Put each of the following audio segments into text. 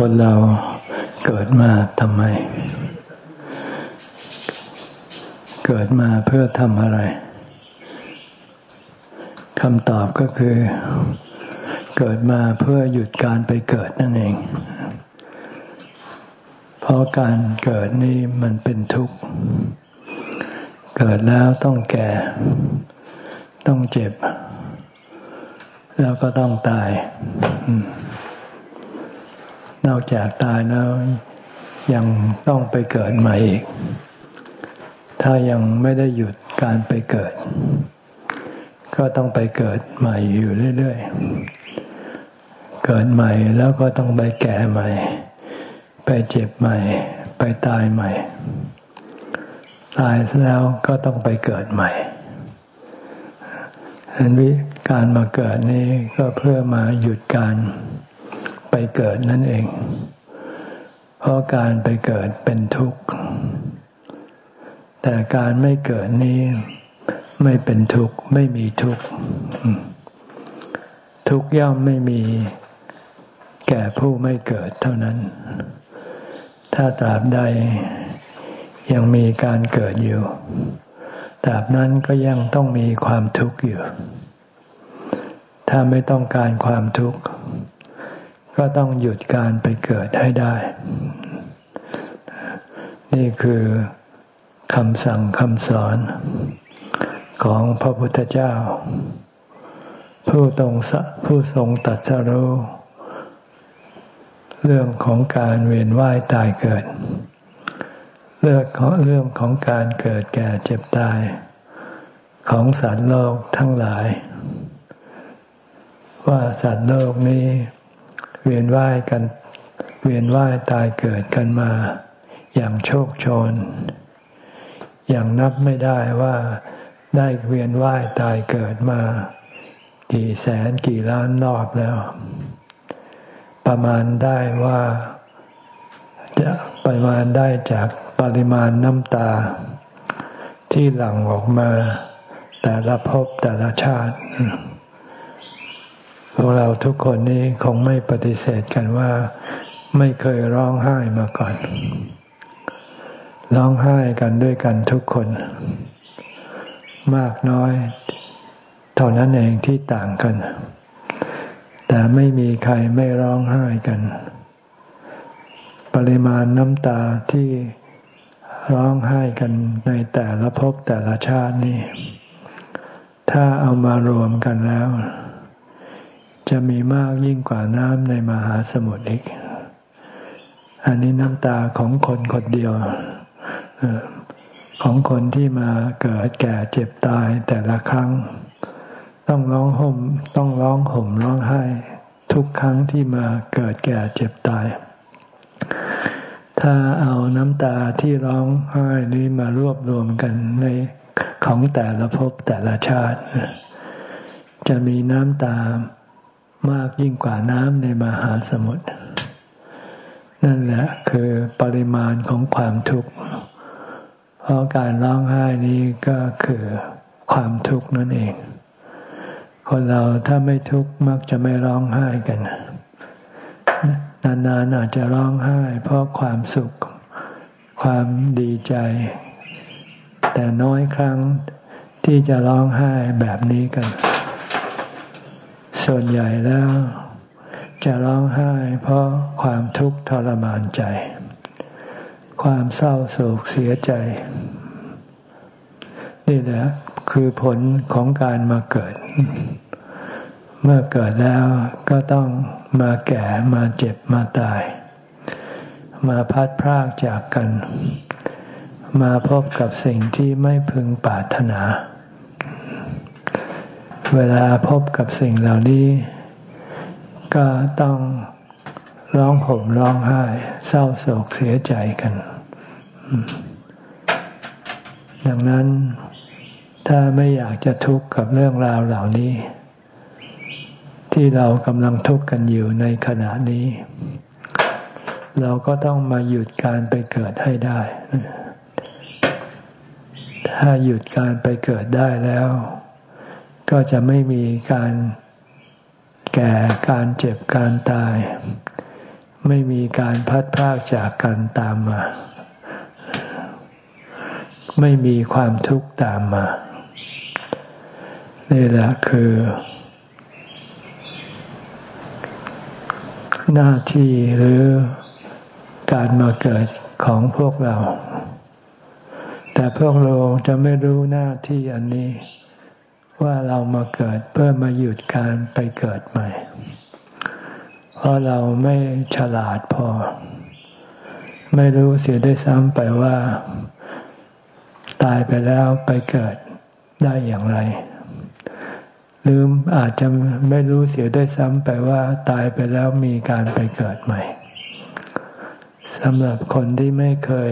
คนเราเกิดมาทำไม เกิดมาเพื่อทำอะไรคำตอบก็คือ เกิดมาเพื่อหยุดการไปเกิดนั่นเอง เพราะการเกิดนี่มันเป็นทุกข์ เกิดแล้วต้องแก่ ต้องเจ็บ แล้วก็ต้องตาย นอกจากตายแล้ว ยังต้องไปเกิดใหม่อีก ถ้ายังไม่ได้หยุดการไปเกิด ก็ต้องไปเกิดใหม่อยู่เรื่อยๆ เกิดใหม่แล้วก็ต้องไปแก่ใหม่ ไปเจ็บใหม่ ไปตายใหม่ ตายแล้วก็ต้องไปเกิดใหม่อันนี้การมาเกิดนี้ก็เพื่อมาหยุดการ เกิดนั่นเอง เพราะการไปเกิดเป็นทุกข์ แต่การไม่เกิดนี้ไม่เป็นทุกข์ไม่มีทุกข์ ทุกข์ย่อมไม่มีแก่ผู้ไม่เกิดเท่านั้น ถ้าตราบใดยังมีการเกิดอยู่ตราบนั้นก็ยังต้องมีความทุกข์อยู่ ถ้าไม่ต้องการความทุกข์ ก็ต้องหยุดการไปเกิดให้ได้ นี่คือคำสั่งคำสอนของพระพุทธเจ้า ผู้ตรงผู้ทรงตัดสรู้เรื่องของการเวียนว่ายตายเกิด เรื่องของเรื่องของการเกิดแก่เจ็บตาย ของสัตว์โลกทั้งหลาย ว่าสัตว์โลกนี้ เวียนว่ายกัน เวียนว่ายตายเกิดกันมา อย่างโชคโชน อย่างนับไม่ได้ว่าได้เวียนว่ายตายเกิดมา กี่แสนกี่ล้านรอบแล้ว ประมาณได้ว่าจะประมาณได้จากปริมาณน้ำตา ที่หลั่งออกมา แต่ละภพแต่ละชาติ พวกเราทุกคนนี้คงไม่ปฏิเสธกันว่า ไม่เคยร้องไห้มาก่อน ร้องไห้กันด้วยกันทุกคน มากน้อยเท่านั้นเองที่ต่างกัน แต่ไม่มีใครไม่ร้องไห้กัน ปริมาณน้ำตาที่ร้องไห้กันในแต่ละภพแต่ละชาตินี่ถ้าเอามารวมกันแล้ว จะมีมากยิ่งกว่าน้ำในมหาสมุทรอีก อันนี้น้ำตาของคนคนเดียว ของคนที่มาเกิดแก่เจ็บตายแต่ละครั้ง ต้องร้องห่มต้องร้องห่มร้องไห้ ทุกครั้งที่มาเกิดแก่เจ็บตาย ถ้าเอาน้ำตาที่ร้องไห้นี้มารวบรวมกันในของแต่ละภพแต่ละชาติ จะมีน้ำตา มากยิ่งกว่าน้ำในมหาสมุทรนั่นแหละคือปริมาณของความทุกข์ เพราะการร้องไห้นี้ก็คือความทุกข์นั่นเอง คนเราถ้าไม่ทุกข์มักจะไม่ร้องไห้กัน นานๆอาจจะร้องไห้ เพราะความสุข ความดีใจ แต่น้อยครั้งที่จะร้องไห้แบบนี้กัน ส่วนใหญ่แล้ว จะร้องไห้เพราะความทุกข์ทรมานใจ ความเศร้าโศกเสียใจ นี่แหละคือผลของการมาเกิด เมื่อเกิดแล้วก็ต้องมาแก่มาเจ็บมาตาย มาพัดพรากจากกัน มาพบกับสิ่งที่ไม่พึงปรารถนา เวลาพบกับสิ่งเหล่านี้ ก็ต้องร้องห่มร้องไห้ เศร้าโศกเสียใจกัน ดังนั้นถ้าไม่อยากจะทุกข์กับเรื่องราวเหล่านี้ ที่เรากำลังทุกข์กันอยู่ในขณะนี้ เราก็ต้องมาหยุดการไปเกิดให้ได้ ถ้าหยุดการไปเกิดได้แล้ว ก็จะไม่มีการแก่การเจ็บการตาย ไม่มีการพัดพากจากกันตามมา ไม่มีความทุกข์ตามมานี่แหละคือ หน้าที่หรือการมาเกิดของพวกเรา แต่พวกเราจะไม่รู้หน้าที่อันนี้ ว่าเรามาเกิดเพื่อมาหยุดการไปเกิดใหม่ เพราะเราไม่ฉลาดพอ ไม่รู้เสียได้ซ้ำไปว่า ตายไปแล้วไปเกิดได้อย่างไรหรืออาจจะไม่รู้เสียได้ซ้ำไปว่า ตายไปแล้วมีการไปเกิดใหม่สำหรับคนที่ไม่เคย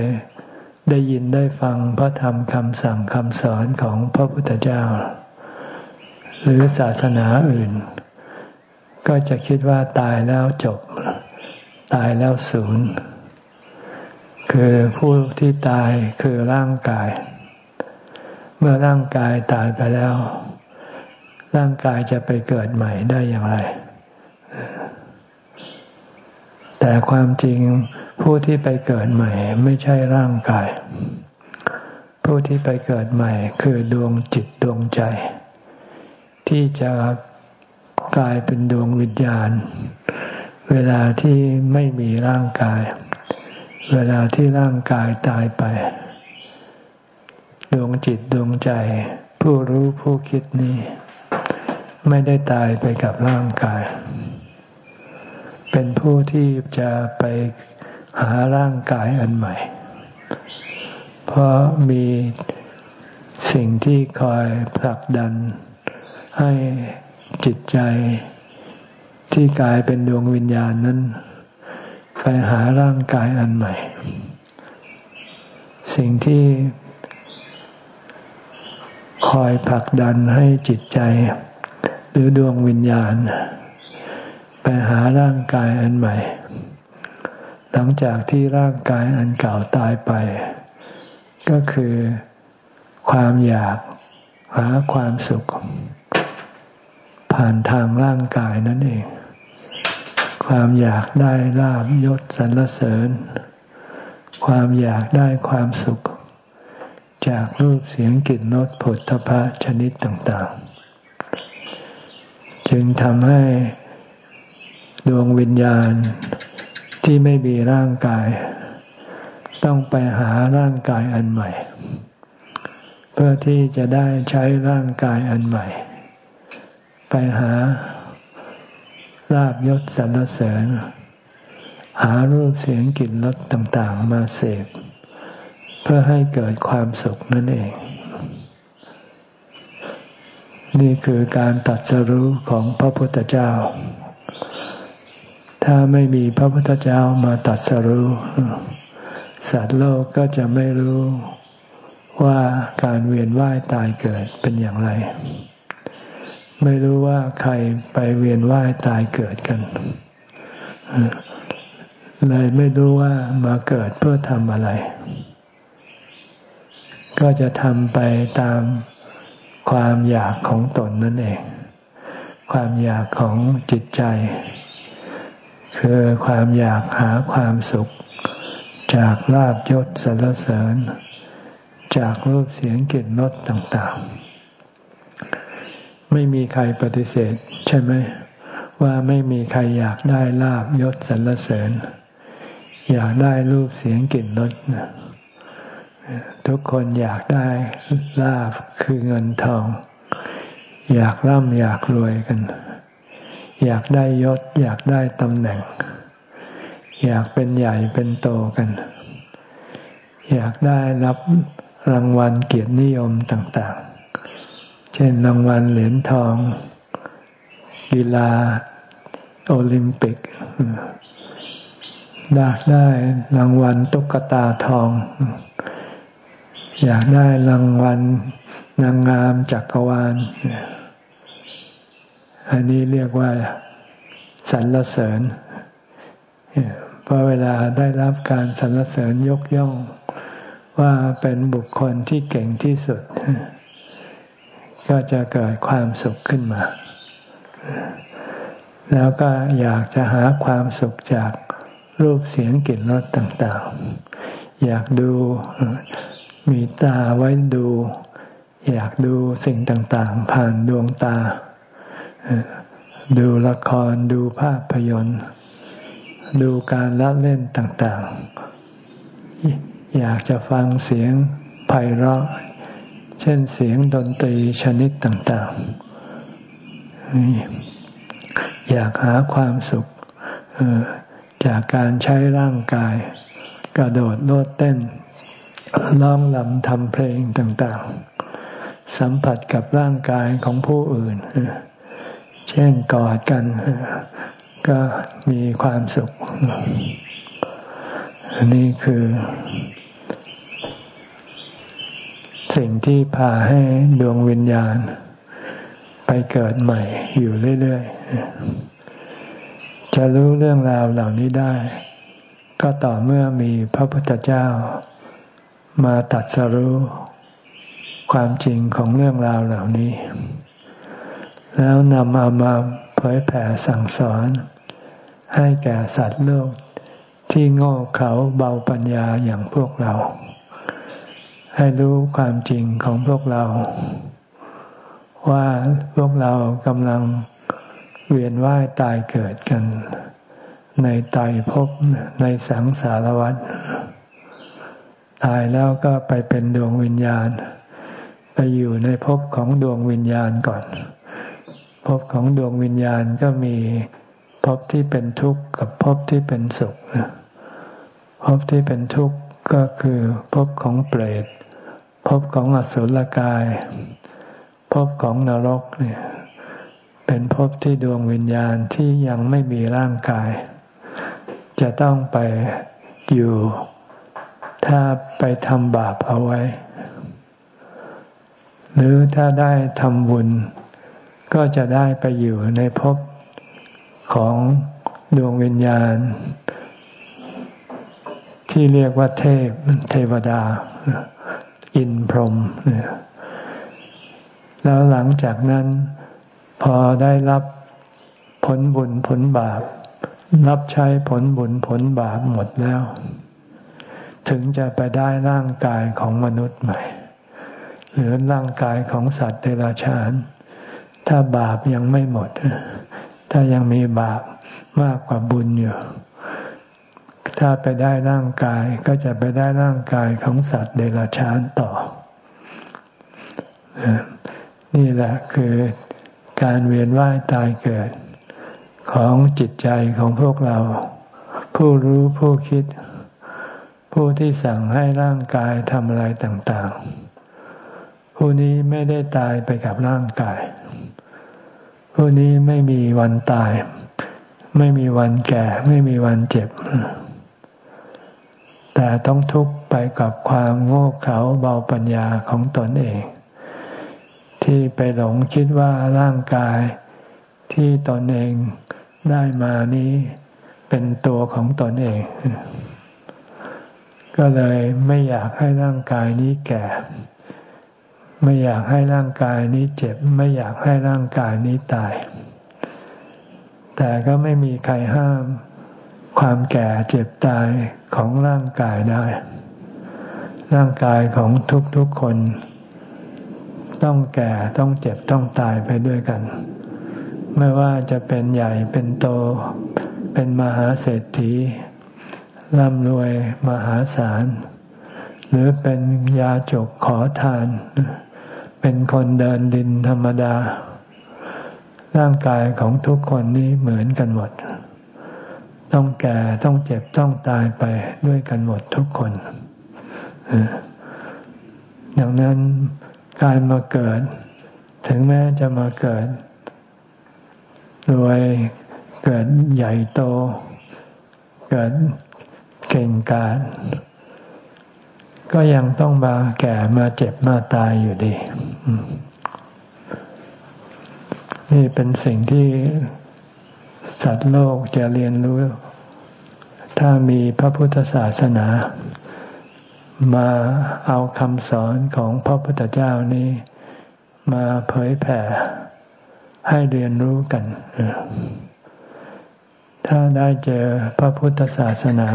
ได้ยินได้ฟังพระธรรมคำสั่งคำสอนของพระพุทธเจ้า หรือศาสนาอื่น ก็จะคิดว่าตายแล้วจบ ตายแล้วศูนย์ คือผู้ที่ตายคือร่างกาย เมื่อร่างกายตายไปแล้ว ร่างกายจะไปเกิดใหม่ได้อย่างไร แต่ความจริงผู้ที่ไปเกิดใหม่ไม่ใช่ร่างกาย ผู้ที่ไปเกิดใหม่คือดวงจิตดวงใจ ที่จะกลายเป็นดวงวิญญาณ เวลาที่ไม่มีร่างกาย เวลาที่ร่างกายตายไป ดวงจิตดวงใจ ผู้รู้ผู้คิดนี้ ไม่ได้ตายไปกับร่างกาย เป็นผู้ที่จะไปหาร่างกายอันใหม่ เพราะมีสิ่งที่คอยผลักดัน ให้จิตใจที่กลายเป็นดวงวิญญาณนั้น ไปหาร่างกายอันใหม่ สิ่งที่คอยผลักดันให้จิตใจ หรือดวงวิญญาณ ไปหาร่างกายอันใหม่ หลังจากที่ร่างกายอันเก่าตายไป ก็คือความอยากหาความสุข ผ่านทางร่างกายนั่นเอง ความอยากได้ลาบยศสรรเสริญ ความอยากได้ความสุข จากรูปเสียงกลิ่นรสผลทพะชนิดต่างๆ จึงทำให้ดวงวิญญาณที่ไม่มีร่างกาย ต้องไปหาร่างกายอันใหม่ เพื่อที่จะได้ใช้ร่างกายอันใหม่ ไปหาลาบยศสรรเสริญ หารูปเสียงกลิ่นรสต่างๆ มาเสพ เพื่อให้เกิดความสุขนั่นเอง นี่คือการตัดสรู้ของพระพุทธเจ้า ถ้าไม่มีพระพุทธเจ้ามาตัดสรู้สัตว์โลกก็จะไม่รู้ว่าการเวียนว่ายตายเกิดเป็นอย่างไร ไม่รู้ว่าใครไปเวียนว่ายตายเกิดกัน เลยไม่รู้ว่ามาเกิดเพื่อทำอะไร ก็จะทำไปตามความอยากของตนนั่นเอง ความอยากของจิตใจ คือความอยากหาความสุข จากลาบยศสรรเสริญ จากรูปเสียงกลิ่นรสต่าง ๆ ไม่มีใครปฏิเสธ ใช่ไหม ว่าไม่มีใครอยากได้ลาบยศสรรเสริญ อยากได้รูปเสียงกลิ่นรสทุกคนอยากได้ลาบคือเงินทอง อยากร่ำอยากรวยกัน อยากได้ยศ อยากได้ตำแหน่ง อยากเป็นใหญ่เป็นโตกัน อยากได้รับรางวัลเกียรตินิยมต่าง ๆ เช่นรางวัลเหรียญทอง กีฬา โอลิมปิกอยากได้รางวัลตุ๊กตาทอง อยากได้รางวัลนางงามจักรวาล อันนี้เรียกว่าสรรเสริญเพราะเวลาได้รับการสรรเสริญยกย่องว่าเป็นบุคคลที่เก่งที่สุด ก็จะเกิดความสุขขึ้นมา แล้วก็อยากจะหาความสุขจากรูปเสียงกลิ่นรสต่างๆ อยากดูมีตาไว้ดู อยากดูสิ่งต่างๆ ผ่านดวงตา ดูละครดูภาพยนตร์ ดูการละเล่นต่างๆ อยากจะฟังเสียงไพเราะ เช่นเสียงดนตรีชนิดต่างๆ อยากหาความสุขจากการใช้ร่างกาย กระโดดโลดเต้นร้องลำทำเพลงต่างๆ สัมผัสกับร่างกายของผู้อื่น เช่นกอดกัน ก็มีความสุข อันนี้คือ สิ่งที่พาให้ดวงวิญญาณ ไปเกิดใหม่อยู่เรื่อยๆ จะรู้เรื่องราวเหล่านี้ได้ ก็ต่อเมื่อมีพระพุทธเจ้า มาตัดสรู้ความจริงของเรื่องราวเหล่านี้ แล้วนำเอามาเผยแผ่สั่งสอน ให้แก่สัตว์โลกที่โง่เขาเบาปัญญาอย่างพวกเรา ให้รู้ความจริงของพวกเรา ว่าพวกเรากำลังเวียนว่ายตายเกิดกัน ในตายภพในสังสารวัฏตายแล้วก็ไปเป็นดวงวิญญาณ ไปอยู่ในภพของดวงวิญญาณก่อนภพของดวงวิญญาณก็มีภพที่เป็นทุกข์กับภพที่เป็นสุขภพที่เป็นทุกข์ก็คือภพของเปรต ภพของอสุรกายภพของนรกเนี่ยเป็นภพที่ดวงวิญญาณที่ยังไม่มีร่างกาย จะต้องไปอยู่ ถ้าไปทำบาปเอาไว้ หรือถ้าได้ทำบุญ ก็จะได้ไปอยู่ในภพของดวงวิญญาณ ที่เรียกว่าเทพเทวดา อินพรหมแล้วหลังจากนั้นพอได้รับผลบุญผลบาป รับใช้ผลบุญผลบาปหมดแล้ว ถึงจะไปได้ร่างกายของมนุษย์ใหม่ หรือร่างกายของสัตว์เดรัจฉาน ถ้าบาปยังไม่หมด ถ้ายังมีบาปมากกว่าบุญอยู่ ถ้าไปได้ร่างกายก็จะไปได้ร่างกายของสัตว์เดรัจฉานต่อ นี่แหละคือการเวียนว่ายตายเกิด ของจิตใจของพวกเรา ผู้รู้ผู้คิด ผู้ที่สั่งให้ร่างกายทำอะไรต่างๆ ผู้นี้ไม่ได้ตายไปกับร่างกาย ผู้นี้ไม่มีวันตายไม่มีวันแก่ ไม่มีวันเจ็บ แต่ต้องทุกข์ไปกับความโง่เขลาเบาปัญญาของตนเอง ที่ไปหลงคิดว่าร่างกายที่ตนเองได้มานี้เป็นตัวของตนเอง ก็เลยไม่อยากให้ร่างกายนี้แก่ ไม่อยากให้ร่างกายนี้เจ็บ ไม่อยากให้ร่างกายนี้ตาย แต่ก็ไม่มีใครห้าม ความแก่เจ็บตายของร่างกายได้ ร่างกายของทุกๆคน ต้องแก่ต้องเจ็บต้องตายไปด้วยกัน ไม่ว่าจะเป็นใหญ่เป็นโต เป็นมหาเศรษฐีร่ำรวยมหาศาล หรือเป็นยาจกขอทาน เป็นคนเดินดินธรรมดา ร่างกายของทุกคนนี้เหมือนกันหมด ต้องแก่ต้องเจ็บต้องตายไปด้วยกันหมดทุกคนดังนั้นการมาเกิด ถึงแม้จะมาเกิดรวยเกิดใหญ่โต เกิดเก่งกาจก็ยังต้องมาแก่มาเจ็บมาตายอยู่ดี นี่เป็นสิ่งที่ สัตว์โลกจะเรียนรู้ ถ้ามีพระพุทธศาสนา มาเอาคำสอนของพระพุทธเจ้านี้ มาเผยแผ่ให้เรียนรู้กัน ถ้าได้เจอพระพุทธศาสนา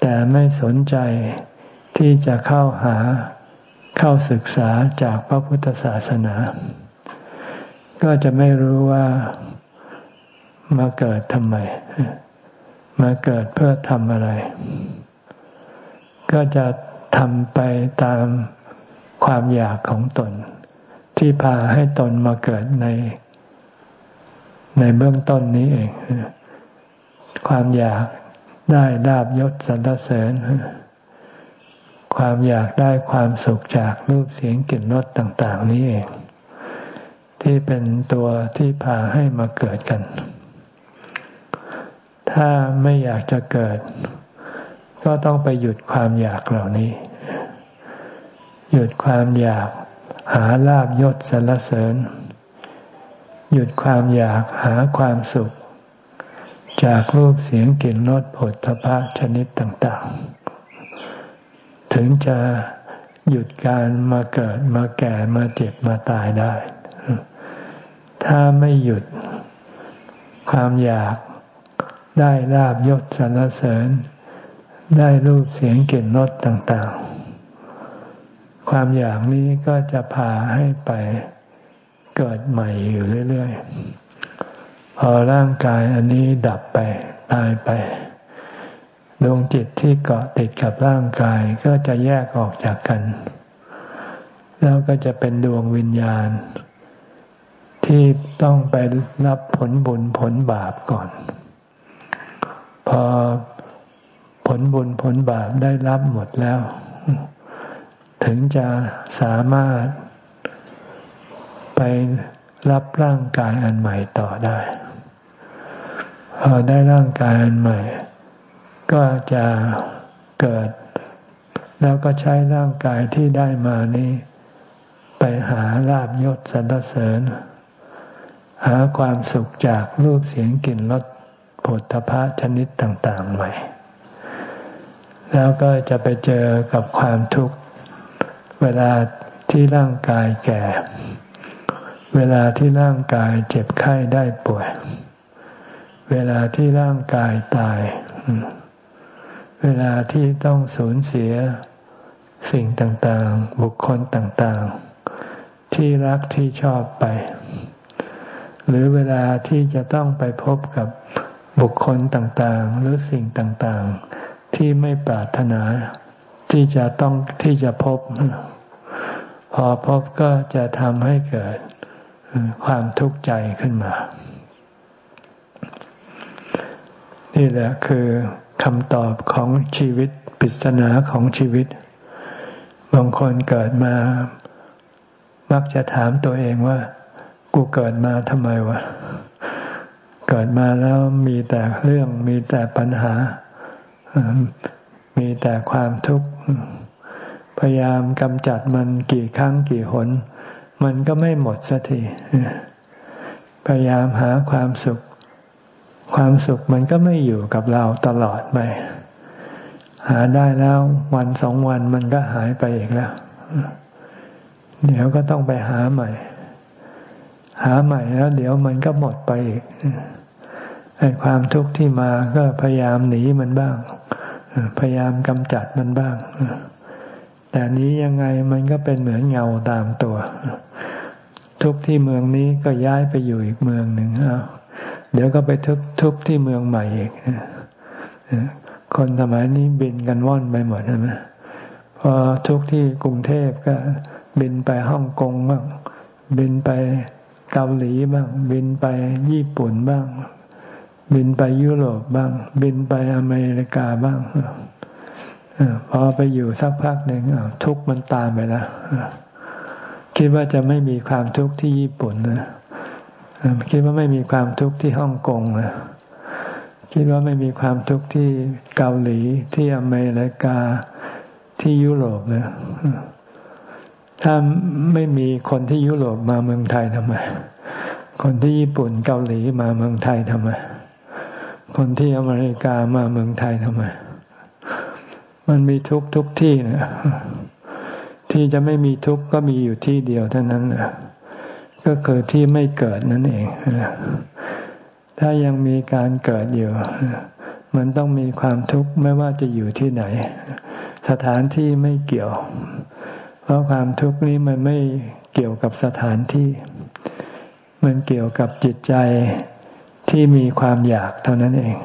แต่ไม่สนใจที่จะเข้าหาเข้าศึกษาจากพระพุทธศาสนา ก็จะไม่รู้ว่า มาเกิดทำไม มาเกิดเพื่อทำอะไร ก็จะทำไปตามความอยากของตน ที่พาให้ตนมาเกิดใน ในเบื้องต้นนี้เอง ความอยากได้ดาบยศสรรเสริญ ความอยากได้ความสุขจากรูปเสียงกลิ่นรสต่าง ๆ นี้เอง ที่เป็นตัวที่พาให้มาเกิดกัน ถ้าไม่อยากจะเกิด ก็ต้องไปหยุดความอยากเหล่านี้ หยุดความอยากหาลาบยศสรรเสริญ หยุดความอยากหาความสุข จากรูปเสียงกลิ่นรสผลทพะชนิดต่าง ๆ ถึงจะหยุดการมาเกิดมาแก่มาเจ็บมาตายได้ ถ้าไม่หยุดความอยาก ได้ลาบยศสรรเสริญ ได้รูปเสียงกลิ่นรสต่างๆ ความอยากนี้ก็จะพาให้ไปเกิดใหม่อยู่เรื่อยๆ พอร่างกายอันนี้ดับไปตายไปดวงจิตที่เกาะติดกับร่างกายก็จะแยกออกจากกัน แล้วก็จะเป็นดวงวิญญาณ ที่ต้องไปรับผลบุญผลบาปก่อน พอผลบุญผลบาปได้รับหมดแล้ว ถึงจะสามารถไปรับร่างกายอันใหม่ต่อได้ พอได้ร่างกายอันใหม่ ก็จะเกิด แล้วก็ใช้ร่างกายที่ได้มานี้ ไปหาลาบยศสรรเสริญ หาความสุขจากรูปเสียงกลิ่นรส ผลทพะชนิดต่าง ๆ ใหม่ แล้วก็จะไปเจอกับความทุกข์ เวลาที่ร่างกายแก่ เวลาที่ร่างกายเจ็บไข้ได้ป่วย เวลาที่ร่างกายตาย เวลาที่ต้องสูญเสียสิ่งต่างๆ บุคคลต่างๆ ที่รักที่ชอบไป หรือเวลาที่จะต้องไปพบกับ บุคคลต่างๆ หรือสิ่งต่างๆ ที่ไม่ปรารถนาที่จะต้องที่จะพบ พอพบก็จะทำให้เกิดความทุกข์ใจขึ้นมา นี่แหละคือคำตอบของชีวิตปริศนาของชีวิต บางคนเกิดมา มักจะถามตัวเองว่า กูเกิดมาทำไมวะ เกิดมาแล้วมีแต่เรื่องมีแต่ปัญหา มีแต่ความทุกข์ พยายามกำจัดมันกี่ครั้งกี่หน มันก็ไม่หมดสักทีพยายามหาความสุข ความสุขมันก็ไม่อยู่กับเราตลอดไปหาได้แล้ววันสองวันมันก็หายไปอีกแล้ว เดี๋ยวก็ต้องไปหาใหม่ หาใหม่แล้ว เดี๋ยวมันก็หมดไปอีก ความทุกข์ที่มาก็พยายามหนีมันบ้าง พยายามกำจัดมันบ้าง แต่นี้ยังไงมันก็เป็นเหมือนเงาตามตัว ทุกที่เมืองนี้ก็ย้ายไปอยู่อีกเมืองหนึ่งเดี๋ยวก็ไปทุกทุกที่เมืองใหม่อีกคนสมัยนี้บินกันว่อนไปหมดใช่ไหมพอทุกที่กรุงเทพก็บินไปฮ่องกงบ้างบินไปเกาหลีบ้าง บินไปญี่ปุ่นบ้าง บินไปยุโรปบ้าง บินไปอเมริกาบ้างพอไปอยู่สักพักหนึ่งทุกมันตามไปแล้วคิดว่าจะไม่มีความทุกข์ที่ญี่ปุ่นนะคิดว่าไม่มีความทุกข์ที่ฮ่องกงนะคิดว่าไม่มีความทุกข์ที่เกาหลีที่อเมริกาที่ยุโรปเลยถ้าไม่มีคนที่ยุโรปมาเมืองไทยทำไม คนที่ญี่ปุ่นเกาหลีมาเมืองไทยทำไม คนที่อเมริกามาเมืองไทยทำไม มันมีทุกทุกที่นะที่จะไม่มีทุกข์ก็มีอยู่ที่เดียวเท่านั้นนะก็คือที่ไม่เกิดนั่นเองถ้ายังมีการเกิดอยู่ มันต้องมีความทุกข์ไม่ว่าจะอยู่ที่ไหน สถานที่ไม่เกี่ยว เพราะความทุกข์นี้มันไม่เกี่ยวกับสถานที่ มันเกี่ยวกับจิตใจ ที่มีความอยากเท่านั้นเอง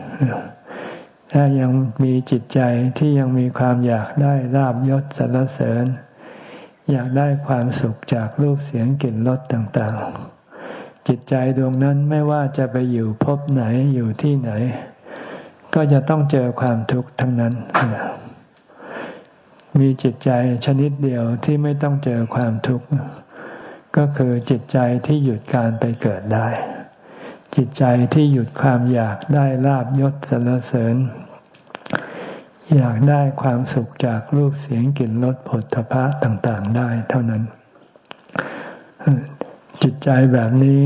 ถ้ายังมีจิตใจที่ยังมีความอยากได้ลาบยศสรรเสริญ อยากได้ความสุขจากรูปเสียงกลิ่นรสต่างๆ จิตใจดวงนั้นไม่ว่าจะไปอยู่พบไหนอยู่ที่ไหน ก็จะต้องเจอความทุกข์ทั้งนั้น มีจิตใจชนิดเดียวที่ไม่ต้องเจอความทุกข์ก็คือจิตใจที่หยุดการไปเกิดได้ จิตใจที่หยุดความอยากได้ลาบยศสรรเสริญ อยากได้ความสุขจากรูปเสียงกลิ่นรสผลทพะต่างๆ ได้เท่านั้น จิตใจแบบนี้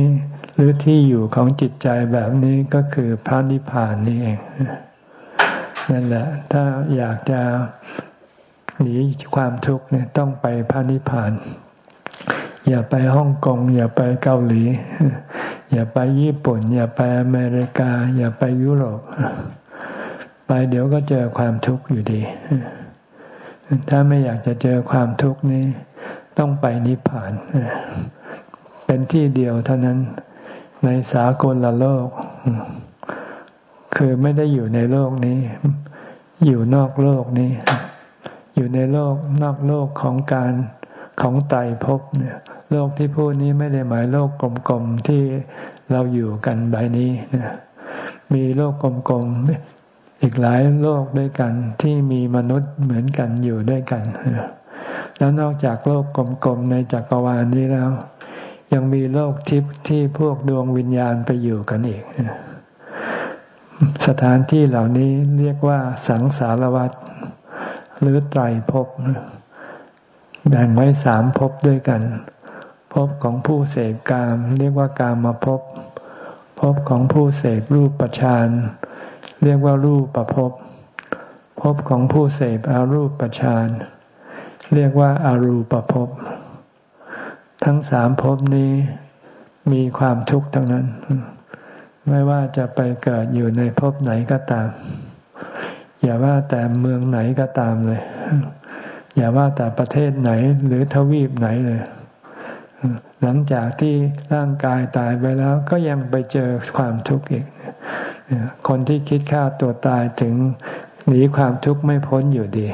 หรือที่อยู่ของจิตใจแบบนี้ก็คือพระนิพพานนี่เองนั่นแหละ ถ้าอยากจะหนีความทุกข์เนี่ยต้องไปพระนิพพาน อย่าไปฮ่องกง อย่าไปเกาหลี อย่าไปญี่ปุ่น อย่าไปอเมริกา อย่าไปยุโรป ไปเดี๋ยวก็เจอความทุกข์อยู่ดี ถ้าไม่อยากจะเจอความทุกข์นี้ ต้องไปนิพพาน เป็นที่เดียวเท่านั้นในสากลละโลก คือไม่ได้อยู่ในโลกนี้ อยู่นอกโลกนี้ อยู่ในโลกนอกโลกของการ ของไตภพเนี่ยโลกที่พูดนี้ไม่ได้หมายโลกกลมๆที่เราอยู่กันใบนี้นะมีโลกกลมๆอีกหลายโลกด้วยกันที่มีมนุษย์เหมือนกันอยู่ด้วยกัน แล้วนอกจากโลกกลมๆในจักรวาลนี้แล้ว ยังมีโลกทิพย์ที่พวกดวงวิญญาณไปอยู่กันอีก สถานที่เหล่านี้เรียกว่าสังสารวัฏหรือไตรภพ แบ่งไว้สามภพด้วยกันภพของผู้เสพกาม เรียกว่ากามมาภพภพของผู้เสพรูปประชานเรียกว่ารูปประภพภพของผู้เสพอารูปประชานเรียกว่าอารูปภพทั้งสามภพนี้มีความทุกข์ทั้งนั้น ไม่ว่าจะไปเกิดอยู่ในภพไหนก็ตาม อย่าว่าแต่เมืองไหนก็ตามเลย อย่าว่าแต่ประเทศไหนหรือทวีปไหนเลย หลังจากที่ร่างกายตายไปแล้วก็ยังไปเจอความทุกข์อีก คนที่คิดฆ่าตัวตายถึงหนีความทุกข์ไม่พ้นอยู่ดี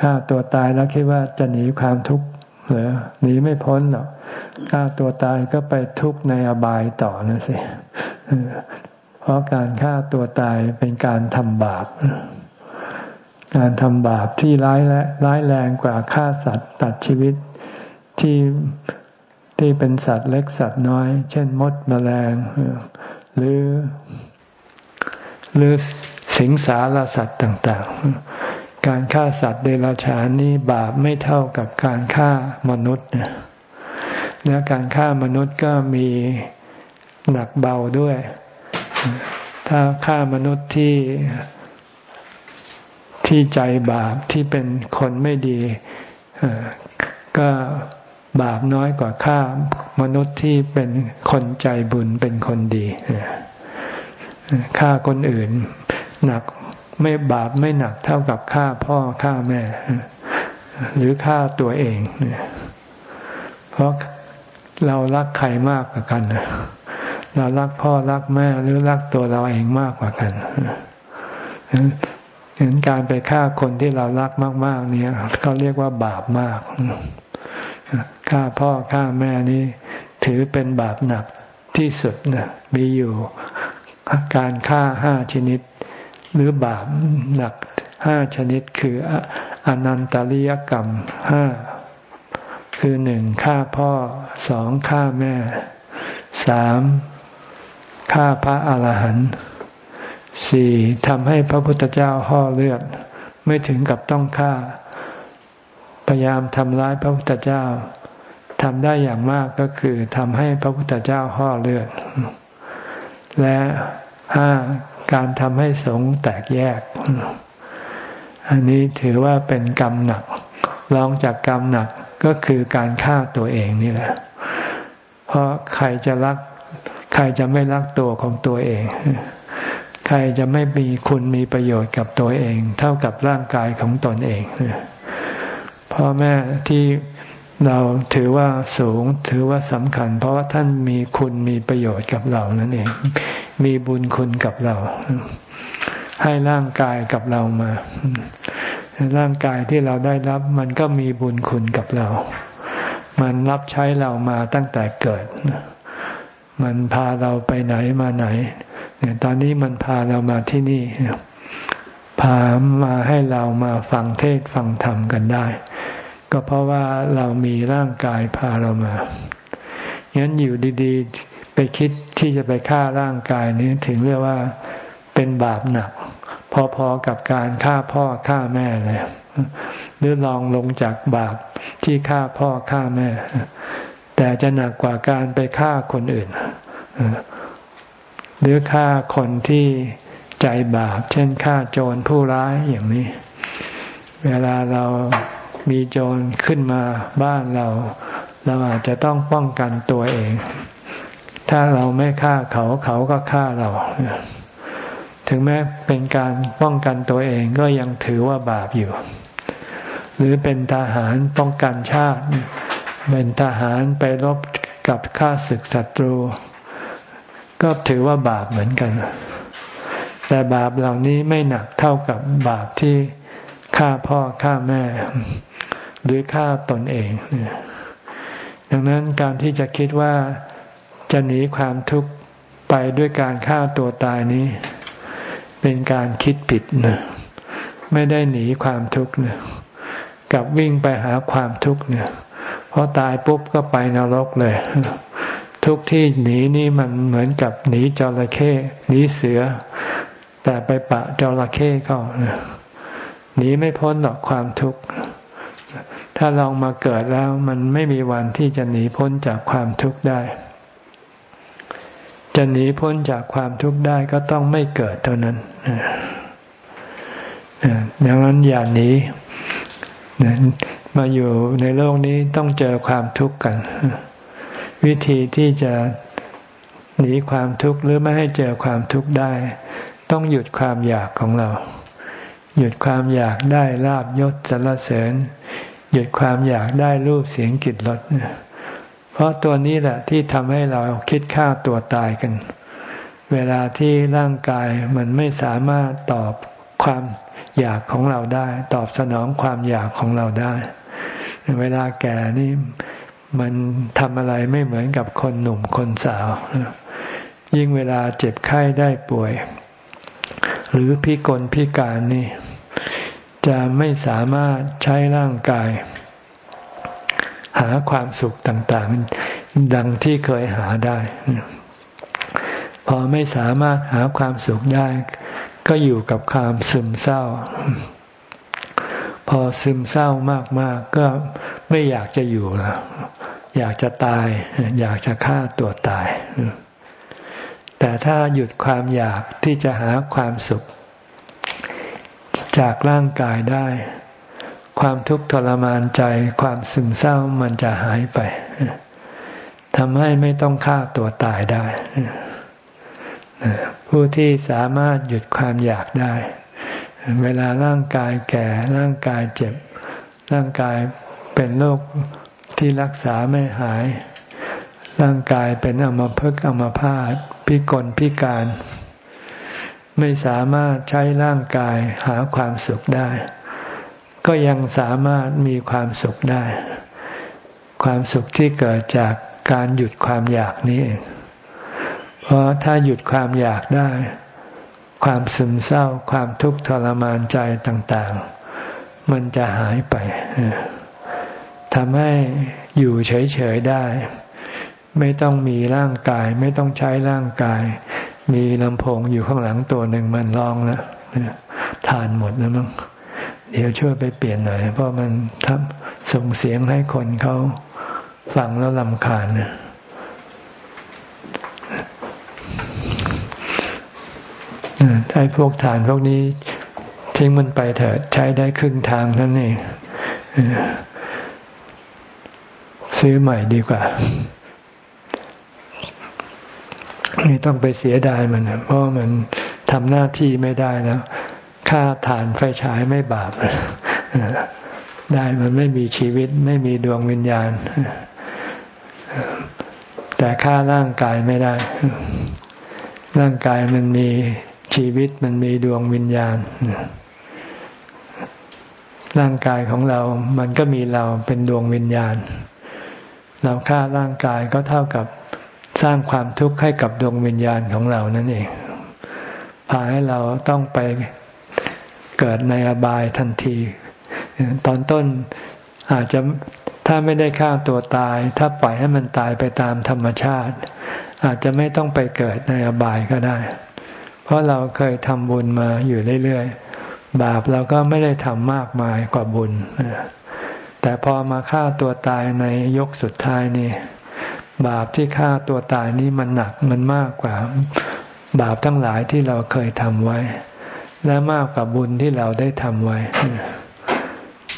ฆ่าตัวตายแล้วคิดว่าจะหนีความทุกข์หรือหนีไม่พ้นหรอกฆ่าตัวตายก็ไปทุกข์ในอบายต่อนะสิเพราะการฆ่าตัวตายเป็นการทำบาป การทำบาปที่ร้ายและร้ายแรงกว่าฆ่าสัตว์ตัดชีวิตที่ที่เป็นสัตว์เล็กสัตว์น้อย เช่นมดแมลง หรือ หรือสิงสารสัตว์ต่าง ๆ การฆ่าสัตว์เดรัจฉานนี่บาปไม่เท่ากับการฆ่ามนุษย์นะและการฆ่ามนุษย์ก็มีหนักเบาด้วย ถ้าฆ่ามนุษย์ที่ ที่ใจบาปที่เป็นคนไม่ดีก็บาปน้อยกว่าฆ่ามนุษย์ที่เป็นคนใจบุญเป็นคนดีฆ่าคนอื่น หนักไม่บาปไม่หนักเท่ากับฆ่าพ่อฆ่าแม่ หรือฆ่าตัวเองเพราะเรารักใครมากกว่ากันเรารักพ่อรักแม่หรือรักตัวเราเองมากกว่ากัน เห็นการไปฆ่าคนที่เรารักมาก ๆ เนี่ยเขาเรียกว่าบาปมากฆ่าพ่อฆ่าแม่นี้ถือเป็นบาปหนักที่สุดนะมีอยู่การฆ่าห้าชนิด หรือบาปหนักห้าชนิดคืออนันตริยกรรมห้าคือหนึ่งฆ่าพ่อสองฆ่าแม่สามฆ่าพระอาหารหันต์ สี่ทำให้พระพุทธเจ้าห่อเลือด ไม่ถึงกับต้องฆ่า พยายามทำร้ายพระพุทธเจ้าทำได้อย่างมากก็คือทำให้พระพุทธเจ้าห่อเลือด และห้าการทำให้สงฆ์แตกแยก อันนี้ถือว่าเป็นกรรมหนักรองจากกรรมหนักก็คือการฆ่าตัวเองนี่แหละ เพราะใครจะรัก ใครจะไม่รักตัวของตัวเอง ใครจะไม่มีคุณมีประโยชน์กับตัวเอง เท่ากับร่างกายของตนเองพ่อแม่ที่เราถือว่าสูงถือว่าสำคัญ เพราะว่าท่านมีคุณมีประโยชน์กับเรานั่นเอง มีบุญคุณกับเรา ให้ร่างกายกับเรามา ร่างกายที่เราได้รับ มันก็มีบุญคุณกับเรา มันรับใช้เรามาตั้งแต่เกิด มันพาเราไปไหนมาไหน ตอนนี้มันพาเรามาที่นี่ พามาให้เรามาฟังเทศฟังธรรมกันได้ ก็เพราะว่าเรามีร่างกายพาเรามางั้นอยู่ดีๆ ไปคิดที่จะไปฆ่าร่างกายนี้ถึงเรียกว่าเป็นบาปหนัก พอๆกับการฆ่าพ่อฆ่าแม่เลยหรือลองลงจากบาปที่ฆ่าพ่อฆ่าแม่ แต่จะหนักกว่าการไปฆ่าคนอื่น หรือฆ่าคนที่ใจบาป เช่นฆ่าโจรผู้ร้ายอย่างนี้ เวลาเรามีโจรขึ้นมาบ้านเรา เราอาจจะต้องป้องกันตัวเอง ถ้าเราไม่ฆ่าเขาเขาก็ฆ่าเรา ถึงแม้เป็นการป้องกันตัวเองก็ยังถือว่าบาปอยู่ หรือเป็นทหารป้องกันชาติ เป็นทหารไปรบกับข้าศึกศัตรู ก็ถือว่าบาปเหมือนกัน แต่บาปเหล่านี้ไม่หนักเท่ากับบาปที่ฆ่าพ่อฆ่าแม่ หรือฆ่าตนเองดังนั้นการที่จะคิดว่าจะหนีความทุกข์ไปด้วยการฆ่าตัวตายนี้ เป็นการคิดผิดนะไม่ได้หนีความทุกข์เนี่ยกับวิ่งไปหาความทุกข์เนี่ยเพราะตายปุ๊บก็ไปนรกเลย ทุกที่หนีนี่มันเหมือนกับหนีจระเข้หนีเสือ แต่ไปปะจระเข้เข้าหนีไม่พ้นหรอกความทุกข์ถ้าลองมาเกิดแล้วมันไม่มีวันที่จะหนีพ้นจากความทุกข์ได้ จะหนีพ้นจากความทุกข์ได้ก็ต้องไม่เกิดเท่านั้นดังนั้นอย่าหนีมาอยู่ในโลกนี้ต้องเจอความทุกข์กัน วิธีที่จะหนีความทุกข์หรือไม่ให้เจอความทุกข์ได้ ต้องหยุดความอยากของเรา หยุดความอยากได้ลาบยศสรรเสริญ หยุดความอยากได้รูปเสียงกลิ่นรสเพราะตัวนี้แหละที่ทำให้เราคิดฆ่าตัวตายกัน เวลาที่ร่างกายมันไม่สามารถตอบความอยากของเราได้ ตอบสนองความอยากของเราได้ เวลาแก่นี่ มันทำอะไรไม่เหมือนกับคนหนุ่มคนสาว ยิ่งเวลาเจ็บไข้ได้ป่วย หรือพิกลพิการนี่ จะไม่สามารถใช้ร่างกาย หาความสุขต่างๆ ดังที่เคยหาได้ พอไม่สามารถหาความสุขได้ ก็อยู่กับความซึมเศร้า พอซึมเศร้ามากๆกก็ไม่อยากจะอยู่แล้วอยากจะตาย อยากจะฆ่าตัวตาย แต่ถ้าหยุดความอยากที่จะหาความสุข จากร่างกายได้ ความทุกข์ทรมานใจ ความซึมเศร้ามันจะหายไปทำให้ไม่ต้องฆ่าตัวตายได้ ผู้ที่สามารถหยุดความอยากได้ เวลาร่างกายแก่ร่างกายเจ็บ ร่างกายเป็นโรคที่รักษาไม่หาย ร่างกายเป็นอมภพอมภาตพิกลพิการ ไม่สามารถใช้ร่างกายหาความสุขได้ ก็ยังสามารถมีความสุขได้ ความสุขที่เกิดจากการหยุดความอยากนี้เพราะถ้าหยุดความอยากได้ ความซึมเศร้าความทุกข์ทรมานใจต่างๆ มันจะหายไปทำให้อยู่เฉยๆได้ ไม่ต้องมีร่างกาย ไม่ต้องใช้ร่างกาย มีลำโพงอยู่ข้างหลังตัวหนึ่งมันร้องนะทานหมดแล้วมั้งเดี๋ยวช่วยไปเปลี่ยนหน่อย เพราะมันทับส่งเสียงให้คนเขาฟังแล้วลำคาญนะ ไอ้พวกฐานพวกนี้ทิ้งมันไปเถิดใช้ได้ครึ่งทางนั่นเองซื้อใหม่ดีกว่า นี่ต้องไปเสียดายมันเพราะมันทำหน้าที่ไม่ได้แล้วค่าฐานไฟฉายไม่บาปได้มันไม่มีชีวิตไม่มีดวงวิญญาณ แต่ค่าร่างกายไม่ได้ ร่างกายมันมี ชีวิตมันมีดวงวิญญาณ ร่างกายของเรา มันก็มีเราเป็นดวงวิญญาณ เราฆ่าร่างกายก็เท่ากับสร้างความทุกข์ให้กับดวงวิญญาณของเรานั่นเองพาให้เราต้องไปเกิดในอบายทันที ตอนต้นอาจจะถ้าไม่ได้ฆ่าตัวตาย ถ้าปล่อยให้มันตายไปตามธรรมชาติ อาจจะไม่ต้องไปเกิดในอบายก็ได้ เพราะเราเคยทำบุญมาอยู่เรื่อยๆ บาปเราก็ไม่ได้ทำมากมายกว่าบุญ แต่พอมาฆ่าตัวตายในยกสุดท้ายนี่บาปที่ฆ่าตัวตายนี้มันหนักมันมากกว่า บาปทั้งหลายที่เราเคยทำไว้ และมากกว่าบุญที่เราได้ทำไว้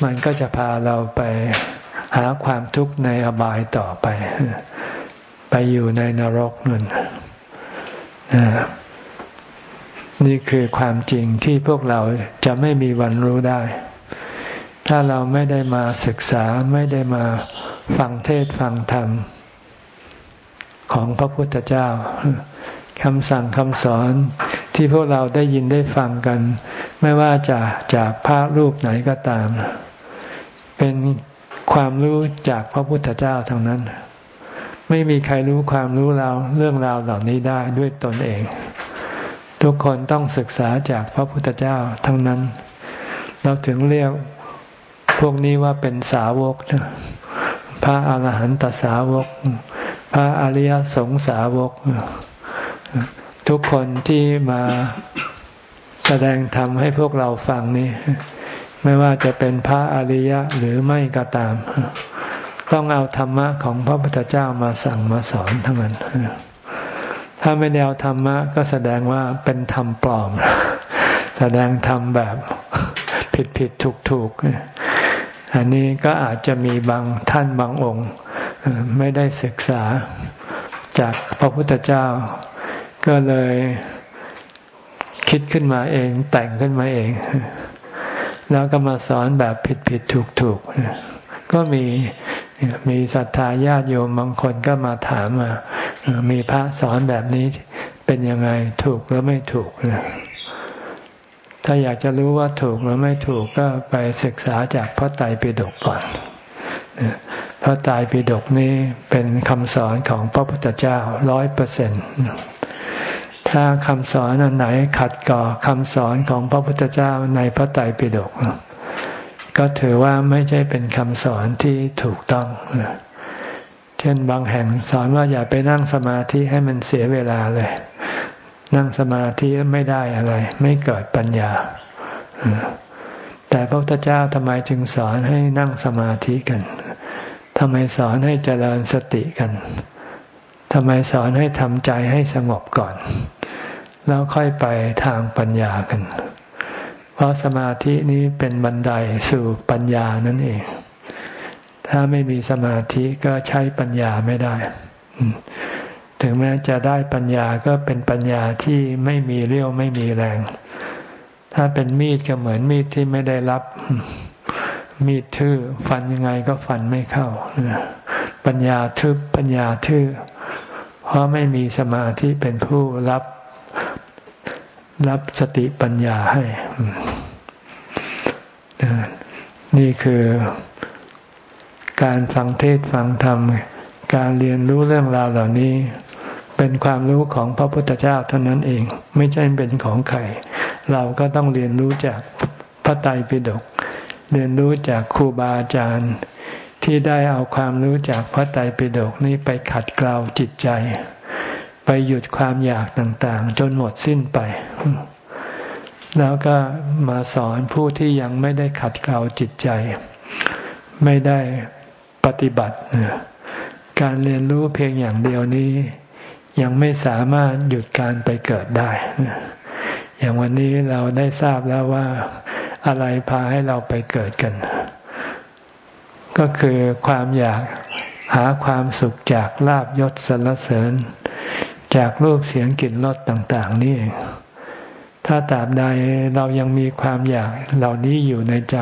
มันก็จะพาเราไปหาความทุกข์ในอบายต่อไป ไปอยู่ในนรกนั่น นี่คือความจริงที่พวกเราจะไม่มีวันรู้ได้ ถ้าเราไม่ได้มาศึกษาไม่ได้มาฟังเทศฟังธรรม ของพระพุทธเจ้าคำสั่งคำสอนที่พวกเราได้ยินได้ฟังกัน ไม่ว่าจะจากพระรูปไหนก็ตาม เป็นความรู้จากพระพุทธเจ้าทั้งนั้น ไม่มีใครรู้ความรู้เราเรื่องราวเหล่านี้ได้ด้วยตนเอง ทุกคนต้องศึกษาจากพระพุทธเจ้าทั้งนั้น เราถึงเรียกพวกนี้ว่าเป็นสาวก พระอาหารหันตสาวก พระอริยสงสาวก ทุกคนที่มาแสดงธรรมให้พวกเราฟังนี่ไม่ว่าจะเป็นพระอริยะหรือไม่ก็ตาม ต้องเอาธรรมะของพระพุทธเจ้ามาสั่งมาสอนทั้งนั้น ถ้าไม่แนวธรรมะก็แสดงว่าเป็นธรรมปลอม แสดงธรรมแบบผิดผิดถูกถูกอันนี้ก็อาจจะมีบางท่านบางองค์ ไม่ได้ศึกษาจากพระพุทธเจ้า ก็เลยคิดขึ้นมาเองแต่งขึ้นมาเอง แล้วก็มาสอนแบบผิดผิดถูกถูกก็มี มีศรัทธาญาติโยมบางคนก็มาถามมามีพระสอนแบบนี้เป็นยังไงถูกหรือไม่ถูกถ้าอยากจะรู้ว่าถูกหรือไม่ถูกก็ไปศึกษาจากพระไตรปิฎกก่อนพระไตายปิฎกนี้เป็นคำสอนของพระพุทธเจ้าร้อยเปอร์เซ็นต์ถ้าคำสอนอันไหนขัดก่อคำสอนของพระพุทธเจ้าในพระไตรปิฎก ก็ถือว่าไม่ใช่เป็นคำสอนที่ถูกต้อง เช่นบางแห่งสอนว่าอย่าไปนั่งสมาธิให้มันเสียเวลาเลย นั่งสมาธิไม่ได้อะไร ไม่เกิดปัญญา แต่พระพุทธเจ้าทำไมจึงสอนให้นั่งสมาธิกันทำไมสอนให้เจริญสติกันทำไมสอนให้ทำใจให้สงบก่อน แล้วค่อยไปทางปัญญากันเราะสมาธินี้เป็นบันไดสู่ปัญญานั่นเอง ถ้าไม่มีสมาธิก็ใช้ปัญญาไม่ได้ ถึงแม้จะได้ปัญญาก็เป็นปัญญาที่ไม่มีเรี่ยวไม่มีแรง ถ้าเป็นมีดก็เหมือนมีดที่ไม่ได้รับ มีดทื่อฟันยังไงก็ฟันไม่เข้า ปัญญาทึบปัญญาทื่อ เพราะไม่มีสมาธิเป็นผู้รับ รับสติปัญญาให้ นี่คือการฟังเทศฟังธรรม การเรียนรู้เรื่องราวเหล่านี้ เป็นความรู้ของพระพุทธเจ้าเท่านั้นเอง ไม่ใช่เป็นของใคร เราก็ต้องเรียนรู้จากพระไตรปิฎก เรียนรู้จากครูบาอาจารย์ ที่ได้เอาความรู้จากพระไตรปิฎกนี้ไปขัดเกลาจิตใจ ไปหยุดความอยากต่างๆ จนหมดสิ้นไป แล้วก็มาสอนผู้ที่ยังไม่ได้ขัดเกลาจิตใจ ไม่ได้ปฏิบัติ การเรียนรู้เพียงอย่างเดียวนี้ ยังไม่สามารถหยุดการไปเกิดได้ อย่างวันนี้เราได้ทราบแล้วว่าอะไรพาให้เราไปเกิดกัน ก็คือความอยากหาความสุขจากลาบยศสรรเสริญ จากรูปเสียงกลิ่นรสต่าง ๆ นี่ ถ้าตราบใดเรายังมีความอยากเหล่านี้อยู่ในใจ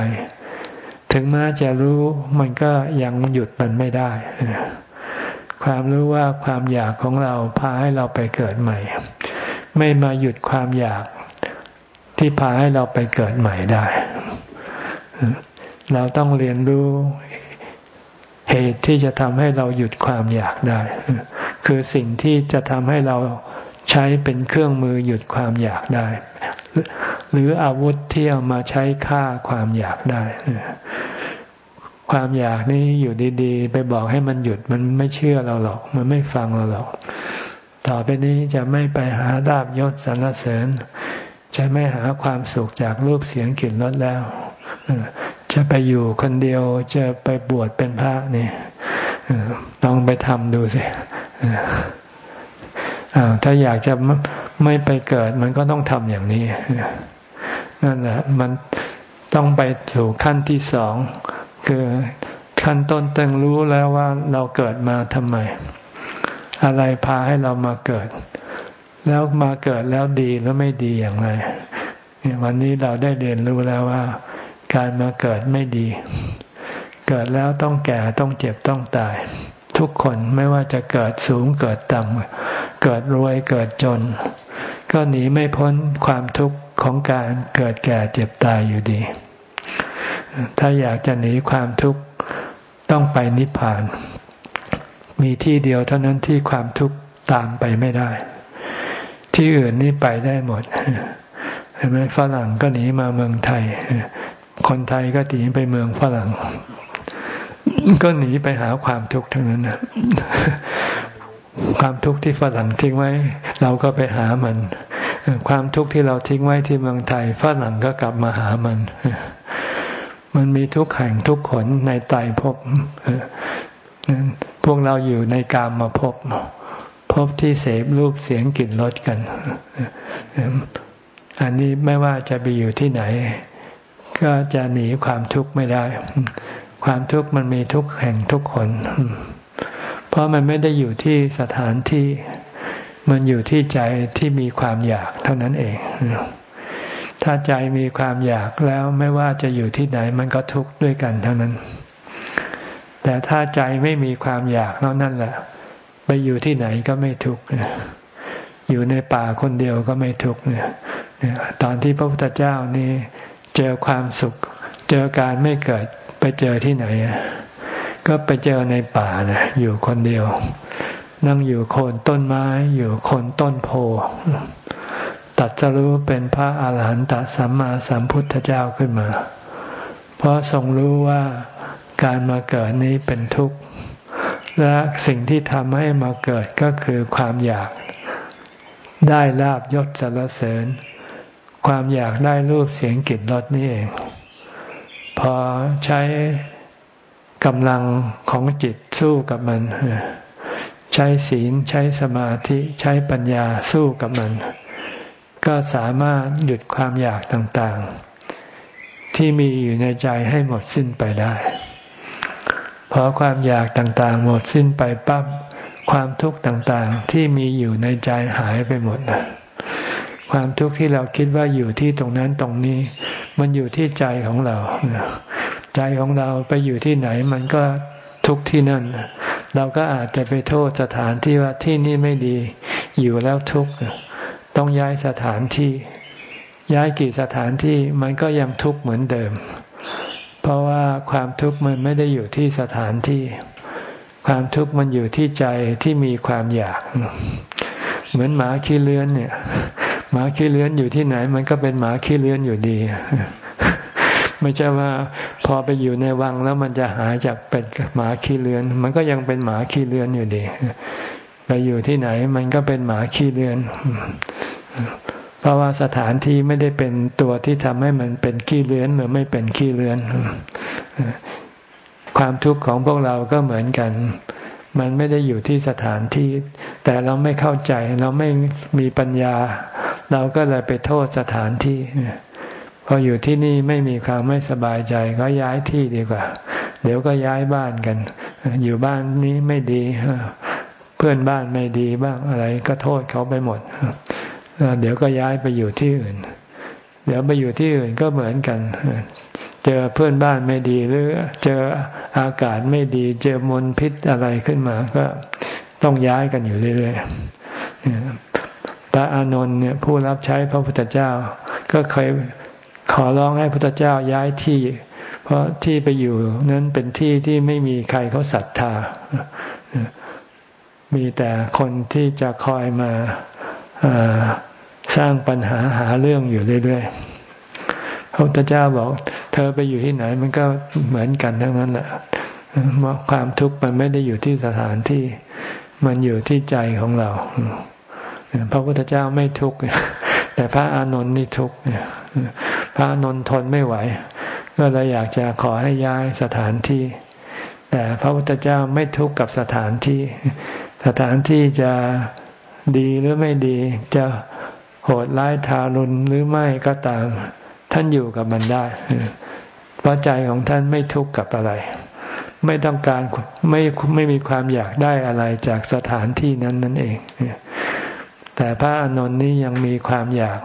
ถึงแม้จะรู้มันก็ยังหยุดมันไม่ได้ ความรู้ว่าความอยากของเราพาให้เราไปเกิดใหม่ ไม่มาหยุดความอยากที่พาให้เราไปเกิดใหม่ได้ เราต้องเรียนรู้เหตุที่จะทำให้เราหยุดความอยากได้ คือสิ่งที่จะทำให้เราใช้เป็นเครื่องมือหยุดความอยากได้ หรืออาวุธที่เอามาใช้ฆ่าความอยากได้ ความอยากนี้อยู่ดีๆ ไปบอกให้มันหยุดมันไม่เชื่อเราหรอก มันไม่ฟังเราหรอก ต่อไปนี้จะไม่ไปหาดาบยศสรรเสริญ จะไม่หาความสุขจากรูปเสียงกลิ่นรสแล้วจะไปอยู่คนเดียวจะไปบวชเป็นพระนี่ลองไปทำดูสิ ถ้าอยากจะไม่ไปเกิด มันก็ต้องทำอย่างนี้ นั่นแหละมันต้องไปสู่ขั้นที่สองคือขั้นต้นตึงรู้แล้วว่าเราเกิดมาทำไม อะไรพาให้เรามาเกิด แล้วมาเกิดแล้วดีแล้วไม่ดีอย่างไรวันนี้เราได้เรียนรู้แล้วว่า การมาเกิดไม่ดี เกิดแล้วต้องแก่ต้องเจ็บต้องตาย ทุกคนไม่ว่าจะเกิดสูงเกิดต่ำเกิดรวยเกิดจน ก็หนีไม่พ้นความทุกข์ของการเกิดแก่เจ็บตายอยู่ดี ถ้าอยากจะหนีความทุกข์ต้องไปนิพพาน มีที่เดียวเท่านั้นที่ความทุกข์ตามไปไม่ได้ ที่อื่นนี่ไปได้หมดเห็นไหมฝรั่งก็หนีมาเมืองไทย คนไทยก็หนีไปเมืองฝรั่ง ก็หนีไปหาความทุกข์ทั้งนั้นนะความทุกข์ที่ฝรั่งทิ้งไว้ เราก็ไปหามัน ความทุกข์ที่เราทิ้งไว้ที่เมืองไทยฝรั่งก็กลับมาหามัน มันมีทุกแห่งทุกขนในใจพบพวกเราอยู่ในกามมาพบพบที่เสพรูปเสียงกลิ่นรสกัน อันนี้ไม่ว่าจะไปอยู่ที่ไหน ก็จะหนีความทุกข์ไม่ได้ ความทุกข์มันมีทุกแห่งทุกคน เพราะมันไม่ได้อยู่ที่สถานที่ มันอยู่ที่ใจที่มีความอยากเท่านั้นเอง ถ้าใจมีความอยากแล้วไม่ว่าจะอยู่ที่ไหนมันก็ทุกข์ด้วยกันเท่านั้น แต่ถ้าใจไม่มีความอยากแล้วนั่นแหละ ไปอยู่ที่ไหนก็ไม่ทุกข์อยู่ในป่าคนเดียวก็ไม่ทุกข์เนี่ยตอนที่พระพุทธเจ้านี่เจอความสุข เจอการไม่เกิด ไปเจอที่ไหน ก็ไปเจอในป่านะอยู่คนเดียว นั่งอยู่โคนต้นไม้ อยู่โคนต้นโพตัดจะรู้เป็นพระอาหารหันตสัมมาสัมพุทธเจ้าขึ้นมา เพราะทรงรู้ว่าการมาเกิดนี้เป็นทุกข์ และสิ่งที่ทำให้มาเกิดก็คือความอยากได้ลาบยศสรรเสริญ ความอยากได้รูปเสียงกลิ่นรสนี่เอง พอใช้กำลังของจิตสู้กับมัน ใช้ศีลใช้สมาธิใช้ปัญญาสู้กับมัน ก็สามารถหยุดความอยากต่างๆ ที่มีอยู่ในใจให้หมดสิ้นไปได้พอความอยากต่างๆ หมดสิ้นไปปั๊บความทุกข์ต่างๆ ที่มีอยู่ในใจหายไปหมดนะ ความทุกข์ที่เราคิดว่าอยู่ที่ตรงนั้นตรงนี้ มันอยู่ที่ใจของเรา ใจของเราไปอยู่ที่ไหนมันก็ทุกข์ที่นั่น เราก็อาจจะไปโทษสถานที่ว่าที่นี่ไม่ดี อยู่แล้วทุกข์ต้องย้ายสถานที่ ย้ายกี่สถานที่มันก็ยังทุกข์เหมือนเดิม เพราะว่าความทุกข์มันไม่ได้อยู่ที่สถานที่ ความทุกข์มันอยู่ที่ใจที่มีความอยาก เหมือนหมาขี้เลื้อนเนี่ย หมาขี้เลื้อนอยู่ที่ไหน มันก็เป็นหมาขี้เลื้อนอยู่ดี ไม่ใช่ว่าพอไปอยู่ในวังแล้วมันจะหายจากเป็นหมาขี้เลื้อน มันก็ยังเป็นหมาขี้เลื้อนอยู่ดี ไปอยู่ที่ไหน มันก็เป็นหมาขี้เลื้อน เพราะว่าสถานที่ไม่ได้เป็นตัวที่ทำให้มันเป็นขี้เลื้อนหรือไม่เป็นขี้เลื้อน ความทุกข์ของพวกเราก็เหมือนกัน มันไม่ได้อยู่ที่สถานที่ แต่เราไม่เข้าใจ เราไม่มีปัญญา เราก็เลยไปโทษสถานที่ พออยู่ที่นี่ไม่มีความไม่สบายใจก็ย้ายที่ดีกว่า เดี๋ยวก็ย้ายบ้านกัน อยู่บ้านนี้ไม่ดี เพื่อนบ้านไม่ดีบ้างอะไร ก็โทษเขาไปหมดเดี๋ยวก็ย้ายไปอยู่ที่อื่น เดี๋ยวไปอยู่ที่อื่นก็เหมือนกัน เจอเพื่อนบ้านไม่ดีหรือเจออากาศไม่ดี เจอมลพิษอะไรขึ้นมา ก็ต้องย้ายกันอยู่เรื่อยๆพระอานนท์เนี่ยผู้รับใช้พระพุทธเจ้า ก็เคยขอร้องให้พระพุทธเจ้าย้ายที่ เพราะที่ไปอยู่นั้นเป็นที่ที่ไม่มีใครเขาศรัทธา มีแต่คนที่จะคอยมาสร้างปัญหาหาเรื่องอยู่เรื่อยๆ ระพุทธเจ้าบอก เธอไปอยู่ที่ไหน มันก็เหมือนกันทั้งนั้นแหละความทุกข์มันไม่ได้อยู่ที่สถานที่ มันอยู่ที่ใจของเรา พระพุทธเจ้าไม่ทุกข์แต่พระอานนท์นี่ทุกข์พระอานนท์ทนไม่ไหว ก็เลยอยากจะขอให้ย้ายสถานที่ แต่พระพุทธเจ้าไม่ทุกข์กับสถานที่ สถานที่จะดีหรือไม่ดี จะโหดร้ายทารุณหรือไม่ก็ตาม ท่านอยู่กับมันได้ เพราะใจของท่านไม่ทุกข์กับอะไร ไม่ต้องการไม่ไม่มีความอยากได้อะไรจากสถานที่นั้นนั่นเอง แต่พระอานนท์นี้ยังมีความอยาก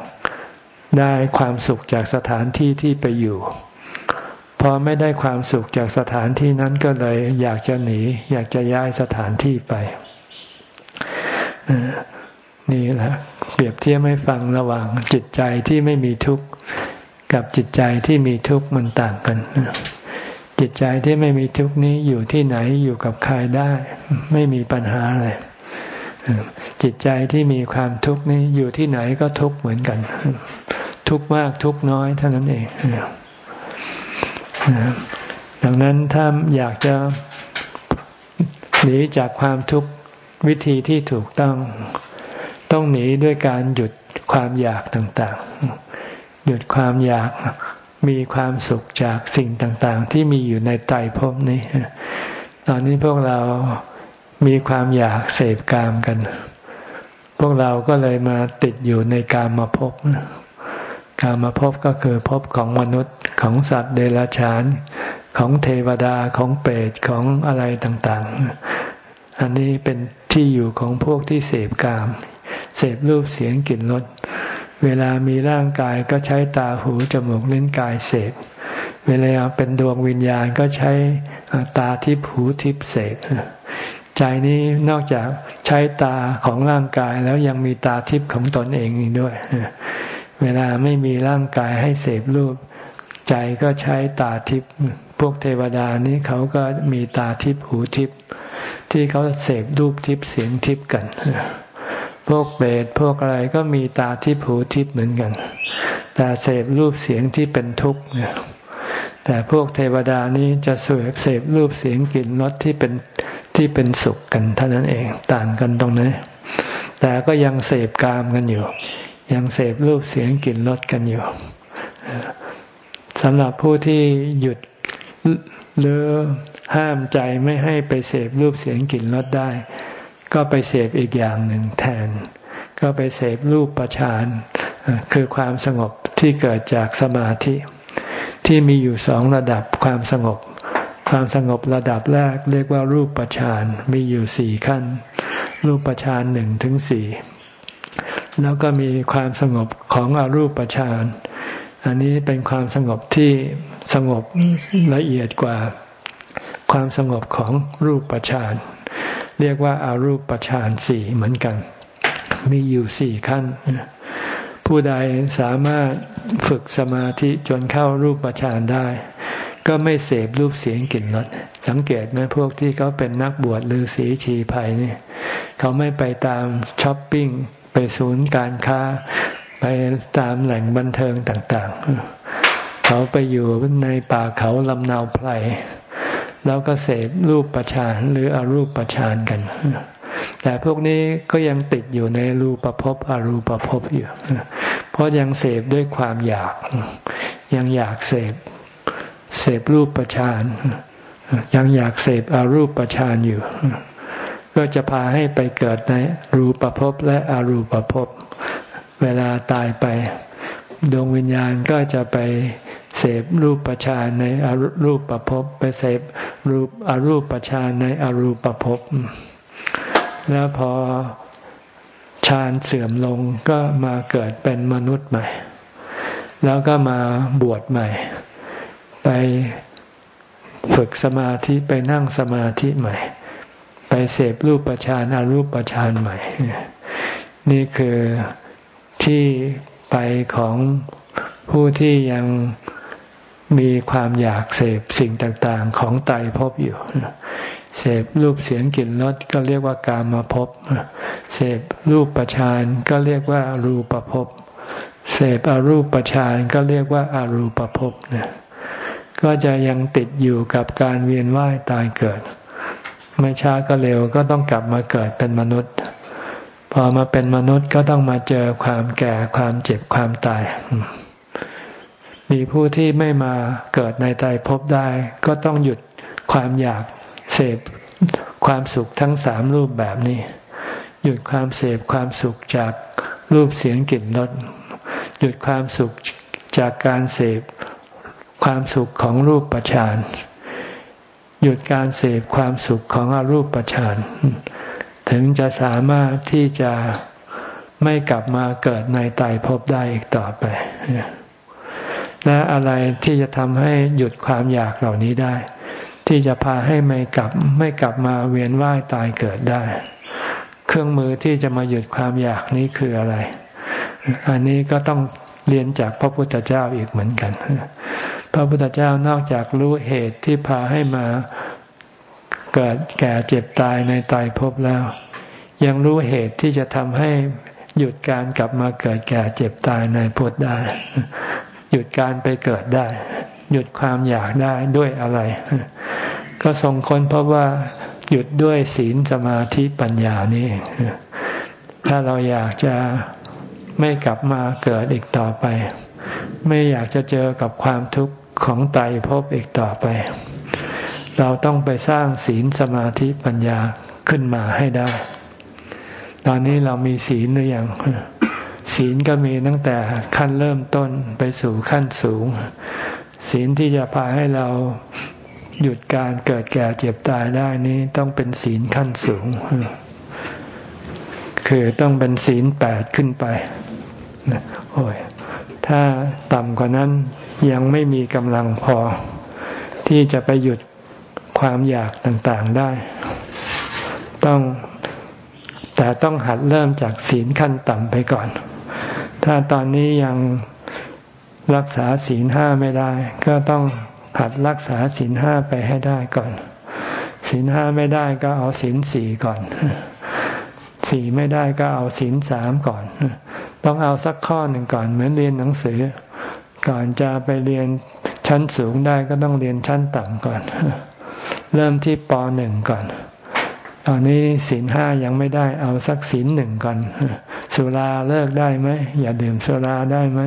ได้ความสุขจากสถานที่ที่ไปอยู่ พอไม่ได้ความสุขจากสถานที่นั้นก็เลย อยากจะหนี อยากจะย้ายสถานที่ไปนี่แหละเปรียบเทียบให้ฟังระหว่างจิตใจที่ไม่มีทุกข์ กับจิตใจที่มีทุกข์มันต่างกัน จิตใจที่ไม่มีทุกข์นี้อยู่ที่ไหนอยู่กับใครได้ ไม่มีปัญหาอะไรจิตใจที่มีความทุกข์นี้อยู่ที่ไหนก็ทุกข์เหมือนกัน ทุกข์มากทุกข์น้อยเท่านั้นเองดังนั้นถ้าอยากจะหนีจากความทุกข์วิธีที่ถูกต้อง ต้องหนีด้วยการหยุดความอยากต่าง ๆ หยุดความอยากมีความสุขจากสิ่งต่าง ๆ ที่มีอยู่ในไตรภพนี้ ตอนนี้พวกเรามีความอยากเสพกามกัน พวกเราก็เลยมาติดอยู่ในกามมาพบกามมาพบก็คือพบของมนุษย์ของสัตว์เดรัจฉาน ของเทวดาของเปรตของอะไรต่าง ๆ อันนี้เป็นที่อยู่ของพวกที่เสพกาม เสพรูปเสียงกลิ่นรส เวลามีร่างกายก็ใช้ตาหูจมูกลิ้นกายเสพเวลาเป็นดวงวิญญาณก็ใช้ตาทิพหูทิพเสพใจนี้นอกจากใช้ตาของร่างกายแล้วยังมีตาทิพของตนเองอีกด้วย เวลาไม่มีร่างกายให้เสพรูป ใจก็ใช้ตาทิพพวกเทวดานี้เขาก็มีตาทิพหูทิพที่เขาเสพรูปทิพเสียงทิพกัน พวกเบสพวกอะไรก็มีตาทิพย์หูทิพย์เหมือนกัน แต่เสพรูปเสียงที่เป็นทุกข์เนี่ยแต่พวกเทวดานี้จะเสพเสพรูปเสียงกลิ่นรสที่เป็นที่เป็นสุขกันเท่านั้นเองต่างกันตรงนี้แต่ก็ยังเสพกามกันอยู่ ยังเสพรูปเสียงกลิ่นรสกันอยู่สำหรับผู้ที่หยุดหรือห้ามใจไม่ให้ไปเสพรูปเสียงกลิ่นรสได้ ก็ไปเสพอีกอย่างหนึ่งแทน ก็ไปเสพรูปประชานคือความสงบที่เกิดจากสมาธิ ที่มีอยู่สองระดับความสงบ ความสงบระดับแรกเรียกว่ารูปปฌานมีอยู่สี่ขั้น รูปปฌานหนึ่งถึงสี่แล้วก็มีความสงบของอรูปฌาน อันนี้เป็นความสงบที่สงบละเอียดกว่า ความสงบของรูปฌาน เรียกว่าอารูปฌานสี่เหมือนกัน มีอยู่สี่ขั้น ผู้ใดสามารถฝึกสมาธิจนเข้ารูปฌานได้ ก็ไม่เสพรูปเสียงกลิ่นรสสังเกตไหมพวกที่เขาเป็นนักบวชหรือสีชีภัยนี่เขาไม่ไปตามช้อปปิ้งไปศูนย์การค้า ไปตามแหล่งบันเทิงต่าง ๆ เขาไปอยู่ในป่าเขาลำนาวไพร แล้วก็เสพรูปประชานหรืออรูปประชานกัน แต่พวกนี้ก็ยังติดอยู่ในรูปภพอรูปภพอยู่ เพราะยังเสพด้วยความอยาก ยังอยากเสพเสพรูปประชานยังอยากเสพอรูปประชานอยู่ ก็จะพาให้ไปเกิดในรูปภพและอรูปภพ เวลาตายไป ดวงวิญญาณก็จะไป เสพรูปประชานในอรูปภพบไปเสพรูปอรูปประชานในอรูปภพบแล้วพอฌานเสื่อมลงก็มาเกิดเป็นมนุษย์ใหม่ แล้วก็มาบวชใหม่ ไปฝึกสมาธิไปนั่งสมาธิใหม่ ไปเสพรูปประชานอารูปประชานใหม่ นี่คือที่ไปของผู้ที่ยัง มีความอยากเสพสิ่งต่างๆ ของไตพบอยู่ เสพรูปเสียงกลิ่นรสก็เรียกว่ากามาพบเสพรูปประชานก็เรียกว่ารูปภพเสพอรูปประชานก็เรียกว่าอารูปภพเนี่ยก็จะยังติดอยู่กับการเวียนว่ายตายเกิด ไม่ช้าก็เร็วก็ต้องกลับมาเกิดเป็นมนุษย์ พอมาเป็นมนุษย์ก็ต้องมาเจอความแก่ความเจ็บความตาย มีผู้ที่ไม่มาเกิดในตายพบได้ ก็ต้องหยุดความอยากเสพความสุขทั้งสามรูปแบบนี้ หยุดความเสพความสุขจากรูปเสียงกลิ่นรสหยุดความสุขจากการเสพความสุขของรูปประชานหยุดการเสพความสุขของอรูปประชานถึงจะสามารถที่จะไม่กลับมาเกิดในตายพบได้อีกต่อไป และอะไรที่จะทำให้หยุดความอยากเหล่านี้ได้ ที่จะพาให้ไม่กลับไม่กลับมาเวียนว่ายตายเกิดได้ เครื่องมือที่จะมาหยุดความอยากนี้คืออะไร อันนี้ก็ต้องเรียนจากพระพุทธเจ้าอีกเหมือนกัน พระพุทธเจ้านอกจากรู้เหตุที่พาให้มาเกิดแก่เจ็บตายในตายภพแล้ว ยังรู้เหตุที่จะทำให้หยุดการกลับมาเกิดแก่เจ็บตายในพุทธได้ หยุดการไปเกิดได้ หยุดความอยากได้ด้วยอะไร ก็ทรงค้นพบว่าหยุดด้วยศีลสมาธิปัญญานี่ ถ้าเราอยากจะไม่กลับมาเกิดอีกต่อไป ไม่อยากจะเจอกับความทุกข์ของไตพบอีกต่อไป เราต้องไปสร้างศีลสมาธิปัญญาขึ้นมาให้ได้ ตอนนี้เรามีศีลหรือยัง ศีลก็มีตั้งแต่ขั้นเริ่มต้นไปสู่ขั้นสูง ศีลที่จะพาให้เราหยุดการเกิดแก่เจ็บตายได้นี้ต้องเป็นศีลขั้นสูง คือต้องเป็นศีลแปดขึ้นไปโอ้ยถ้าต่ำกว่านั้นยังไม่มีกำลังพอ ที่จะไปหยุดความอยากต่างๆได้ ต้องแต่ต้องหัดเริ่มจากศีลขั้นต่ำไปก่อน ถ้าตอนนี้ยังรักษาศีลห้าไม่ได้ ก็ต้องหัดรักษาศีลห้าไปให้ได้ก่อนศีลห้าไม่ได้ก็เอาศีลสี่ก่อนสี่ไม่ได้ก็เอาศีลสามก่อน ต้องเอาสักข้อหนึ่งก่อน เหมือนเรียนหนังสือ ก่อนจะไปเรียนชั้นสูงได้ก็ต้องเรียนชั้นต่ำก่อน เริ่มที่ปหนึ่งก่อน ตอนนี้ศีลห้ายังไม่ได้เอาสักศีลหนึ่งก่อน สุราเลิกได้ไหมอย่าดื่มสุราได้ไหม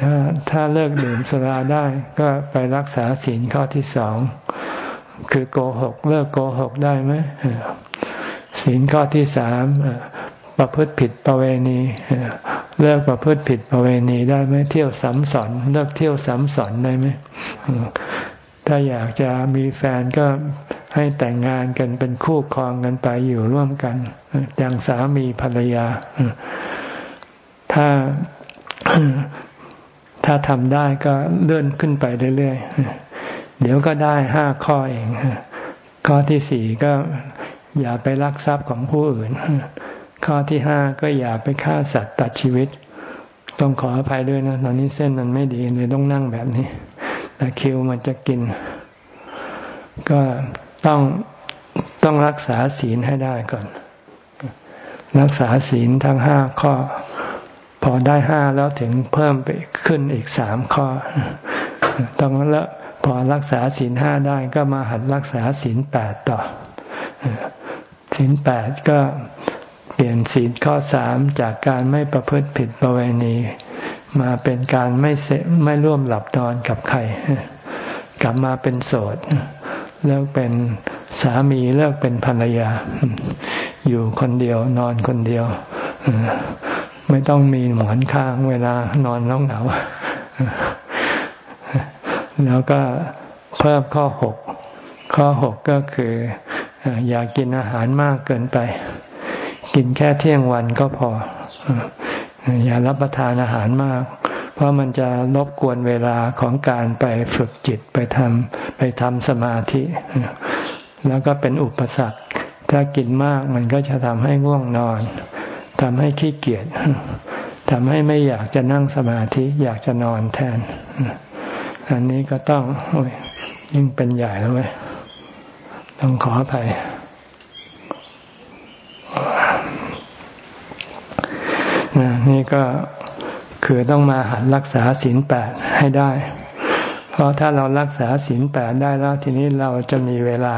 ถ้าถ้าเลิกดื่มสุราได้ก็ไปรักษาศีลข้อที่สองคือโกหกเลิกโกหกได้ไหมศีลข้อที่สามประพฤติผิดประเวณีเลิกประพฤติผิดประเวณีได้ไหมเที่ยวสัมสอนเลิกเที่ยวสัมสอนได้ไหม ถ้าอยากจะมีแฟนก็ให้แต่งงานกันเป็นคู่ครองกันไปอยู่ร่วมกันอย่างสามีภรรยา ถ้าถ้าทำได้ก็เลื่อนขึ้นไปเรื่อยๆ เดี๋ยวก็ได้ห้าข้อเอง ข้อที่สี่ก็อย่าไปลักทรัพย์ของผู้อื่น ข้อที่ห้าก็อย่าไปฆ่าสัตว์ตัดชีวิต ต้องขออภัยด้วยนะ ตอนนี้เส้นมันไม่ดีเลยต้องนั่งแบบนี้ แต่คิวมันจะกิน ก็ต้องต้องรักษาศีลให้ได้ก่อน รักษาศีลทั้งห้าข้อ พอได้ห้าแล้วถึงเพิ่มไปขึ้นอีกสามข้อ ต้องละพอรักษาศีลห้าได้ก็มาหัดรักษาศีลแปดต่อศีลแปดก็เปลี่ยนศีลข้อสามจากการไม่ประพฤติผิดประเวณี มาเป็นการไม่เสไม่ร่วมหลับนอนกับใคร กลับมาเป็นโสด เลิกเป็นสามีเลิกเป็นภรรยา อยู่คนเดียวนอนคนเดียว ไม่ต้องมีหมอนข้างเวลานอนแล้วเหงาแล้วก็เพิ่มข้อหกข้อหกก็คืออย่ากินอาหารมากเกินไป กินแค่เที่ยงวันก็พอ อย่ารับประทานอาหารมาก เพราะมันจะรบกวนเวลาของการไปฝึกจิตไปทำไปทำสมาธิ แล้วก็เป็นอุปสรรค ถ้ากินมากมันก็จะทำให้ง่วงนอนทำให้ขี้เกียจทำให้ไม่อยากจะนั่งสมาธิอยากจะนอนแทน อันนี้ก็ต้องยิ่งเป็นใหญ่แล้วไหมต้องขออภัยนี่ ก็คือต้องมาหัดรักษาศีลแปดให้ได้ เพราะถ้าเรารักษาศีลแปดได้แล้วทีนี้เราจะมีเวลา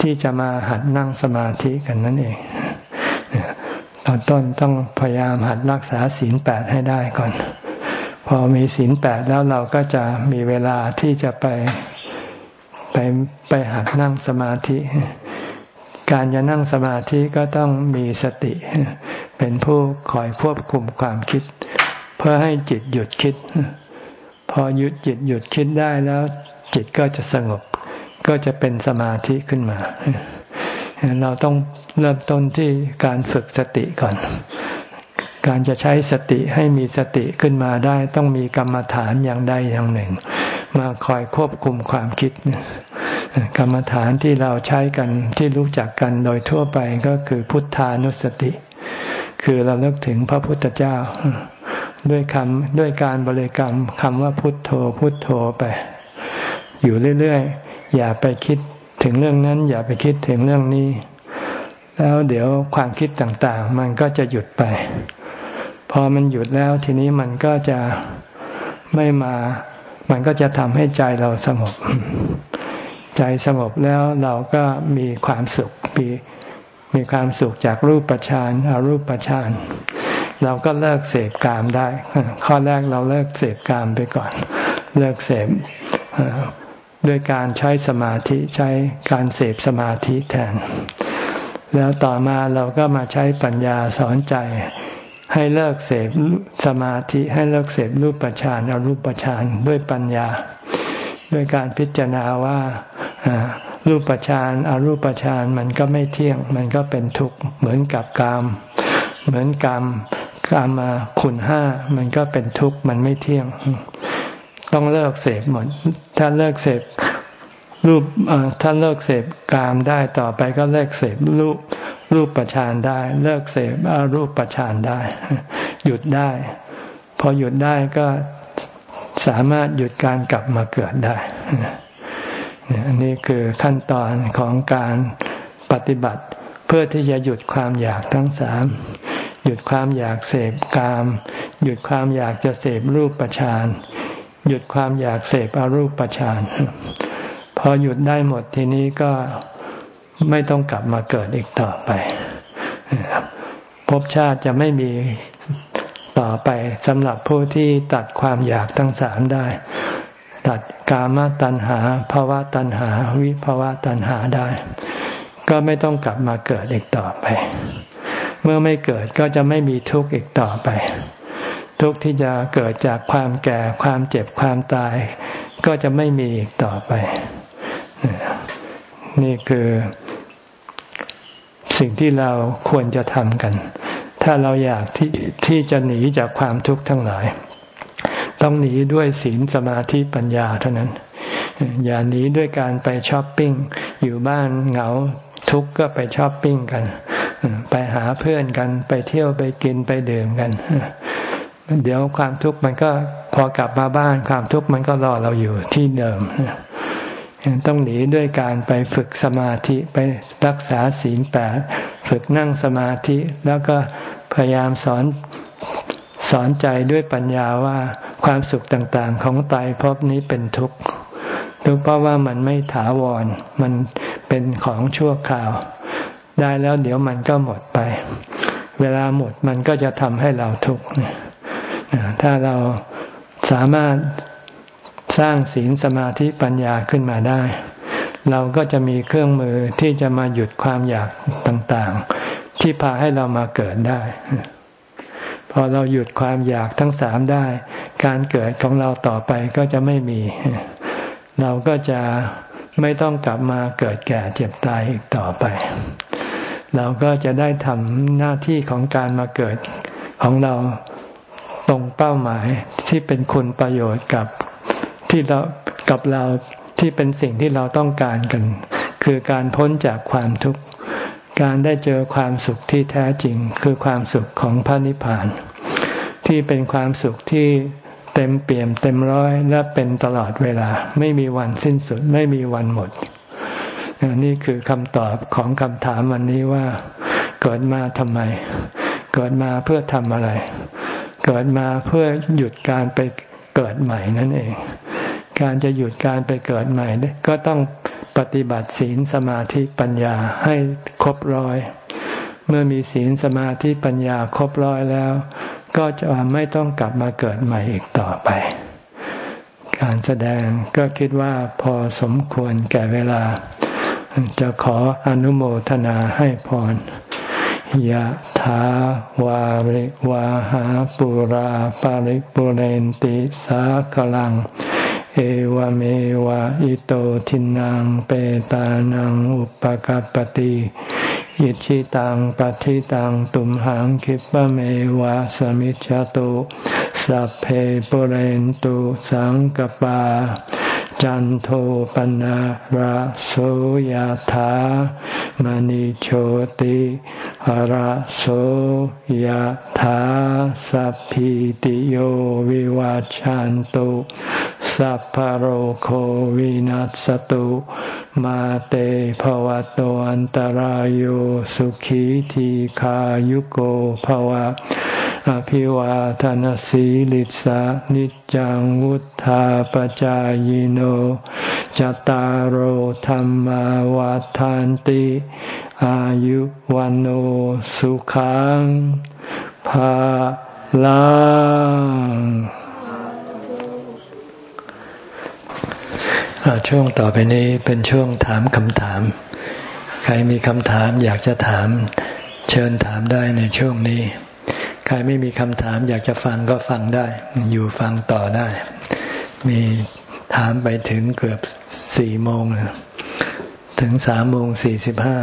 ที่จะมาหัดนั่งสมาธิกันนั่นเองตอนต้นต้องพยายามหัดรักษาศีลแปดให้ได้ก่อน พอมีศีลแปดแล้วเราก็จะมีเวลาที่จะไปไปไปหัดนั่งสมาธิ การจะนั่งสมาธิก็ต้องมีสติ เป็นผู้คอยควบคุมความคิด เพื่อให้จิตหยุดคิด พอหยุดจิตหยุดคิดได้แล้ว จิตก็จะสงบ ก็จะเป็นสมาธิขึ้นมา เราต้องเริ่มต้นที่การฝึกสติก่อน การจะใช้สติให้มีสติขึ้นมาได้ ต้องมีกรรมฐานอย่างใดอย่างหนึ่ง มาคอยควบคุมความคิดกรรมฐานที่เราใช้กันที่รู้จักกันโดยทั่วไปก็คือพุทธานุสติ คือเราเลิกถึงพระพุทธเจ้า ด้วยคำด้วยการบริกรรมคำว่าพุทโธพุทโธไป อยู่เรื่อยๆ อย่าไปคิดถึงเรื่องนั้น อย่าไปคิดถึงเรื่องนี้ แล้วเดี๋ยวความคิดต่างๆ มันก็จะหยุดไป พอมันหยุดแล้วทีนี้มันก็จะไม่มา มันก็จะทำให้ใจเราสงบ ใจสงบแล้วเราก็มีความสุขมี มีความสุขจากรูปฌานอารูปฌานเราก็เลิกเสพกามได้ ข้อแรกเราเลิกเสพกามไปก่อน เลิกเสพด้วยการใช้สมาธิใช้การเสพสมาธิแทน แล้วต่อมาเราก็มาใช้ปัญญาสอนใจ ให้เลิกเสพสมาธิให้เลิกเสพรูปฌานอรูปฌานด้วยปัญญา ด้วยการพิจารณาว่า รูปฌานอรูปฌานมันก็ไม่เที่ยง มันก็เป็นทุกข์เหมือนกับกาม เหมือนกรรมกามมาขุนห้ามันก็เป็นทุกข์มันไม่เที่ยง ต้องเลิกเสพหมด ถ้าเลิกเสพรูปถ้าเลิกเสพกามได้ต่อไปก็เลิกเสพรูปรูปประชานได้ เลิกเสพอารูปประชานได้ หยุดได้ พอหยุดได้ก็สามารถหยุดการกลับมาเกิดได้ อันนี้คือขั้นตอนของการปฏิบัติเพื่อที่จะหยุดความอยากทั้งสามหยุดความอยากเสพกาม หยุดความอยากจะเสพรูปประชานหยุดความอยากเสพอารูปประชานพอหยุดได้หมดทีนี้ก็ไม่ต้องกลับมาเกิดอีกต่อไปภพชาติจะไม่มีต่อไปสำหรับผู้ที่ตัดความอยากทั้งสามได้ ตัดกามตัณหาภาวะตัณหา วิภาวะตัณหาได้ ก็ไม่ต้องกลับมาเกิดอีกต่อไป เมื่อไม่เกิดก็จะไม่มีทุกข์อีกต่อไป ทุกข์ที่จะเกิดจากความแก่ความเจ็บความตาย ก็จะไม่มีอีกต่อไป นี่คือสิ่งที่เราควรจะทำกัน ถ้าเราอยากที่ที่จะหนีจากความทุกข์ทั้งหลาย ต้องหนีด้วยศีลสมาธิปัญญาเท่านั้น อย่าหนีด้วยการไปช้อปปิ้ง อยู่บ้านเหงาทุกข์ก็ไปช้อปปิ้งกัน ไปหาเพื่อนกันไปเที่ยวไปกินไปดื่มกัน เดี๋ยวความทุกข์มันก็พอกลับมาบ้านความทุกข์มันก็รอเราอยู่ที่เดิมต้องหนีด้วยการไปฝึกสมาธิไปรักษาศีลแปดฝึกนั่งสมาธิ แล้วก็พยายามสอน สอนใจด้วยปัญญาว่าความสุขต่างๆ ของตายภพนี้เป็นทุกข์ทุกเพราะว่ามันไม่ถาวร มันเป็นของชั่วคราว ได้แล้วเดี๋ยวมันก็หมดไป เวลาหมดมันก็จะทำให้เราทุกข์ถ้าเราสามารถสร้างศีลสมาธิปัญญาขึ้นมาได้ เราก็จะมีเครื่องมือที่จะมาหยุดความอยากต่างๆ ที่พาให้เรามาเกิดได้ พอเราหยุดความอยากทั้งสามได้ การเกิดของเราต่อไปก็จะไม่มี เราก็จะไม่ต้องกลับมาเกิดแก่เจ็บตายอีกต่อไป เราก็จะได้ทำหน้าที่ของการมาเกิดของเราตรงเป้าหมายที่เป็นคุณประโยชน์กับที่เรากับเราที่เป็นสิ่งที่เราต้องการกัน คือการพ้นจากความทุกข์ การได้เจอความสุขที่แท้จริงคือความสุขของพระนิพพาน ที่เป็นความสุขที่เต็มเปี่ยมเต็มร้อยและเป็นตลอดเวลา ไม่มีวันสิ้นสุด ไม่มีวันหมด นี่คือคำตอบของคำถามวันนี้ว่า เกิดมาทำไม เกิดมาเพื่อทำอะไร เกิดมาเพื่อหยุดการไปเกิดใหม่นั่นเอง การจะหยุดการไปเกิดใหม่ก็ต้อง ปฏิบัติศีลสมาธิปัญญาให้ครบร้อย เมื่อมีศีลสมาธิปัญญาครบร้อยแล้ว ก็จะไม่ต้องกลับมาเกิดใหม่อีกต่อไป การแสดงก็คิดว่าพอสมควรแก่เวลา จะขออนุโมทนาให้พรยะถาวาริวาหาปุราปาริปุเรนติสากลัง เอวเมวะอิโตทินังเปตานังอุปกัปติยิชิตังปฏิตังตุมหังคิปะเมวะสมิจฉตุสัพเพปเรนตุสังกปา จันโทปนะระโสยธามณิโชติระโสยธาสัพพิติโยวิวาจันตุสัพพโรโควินัสตุ มาเตภวะตอันตารโยสุขีทีขายุโกภวะ อภิวาทานสีลิสานิจังวุธาปจายโนจตารโหธรรมวาทานติ อายุวันโอสุขังภาลังช่วงต่อไปนี้เป็นช่วงถามคำถาม ใครมีคำถามอยากจะถาม เชิญถามได้ในช่วงนี้ รไม่มีคำถามอยากจะฟังก็ฟังได้ อยู่ฟังต่อได้ มีถามไปถึงเกือบสี่โมง ถึงสามโมงสี่สิบห้า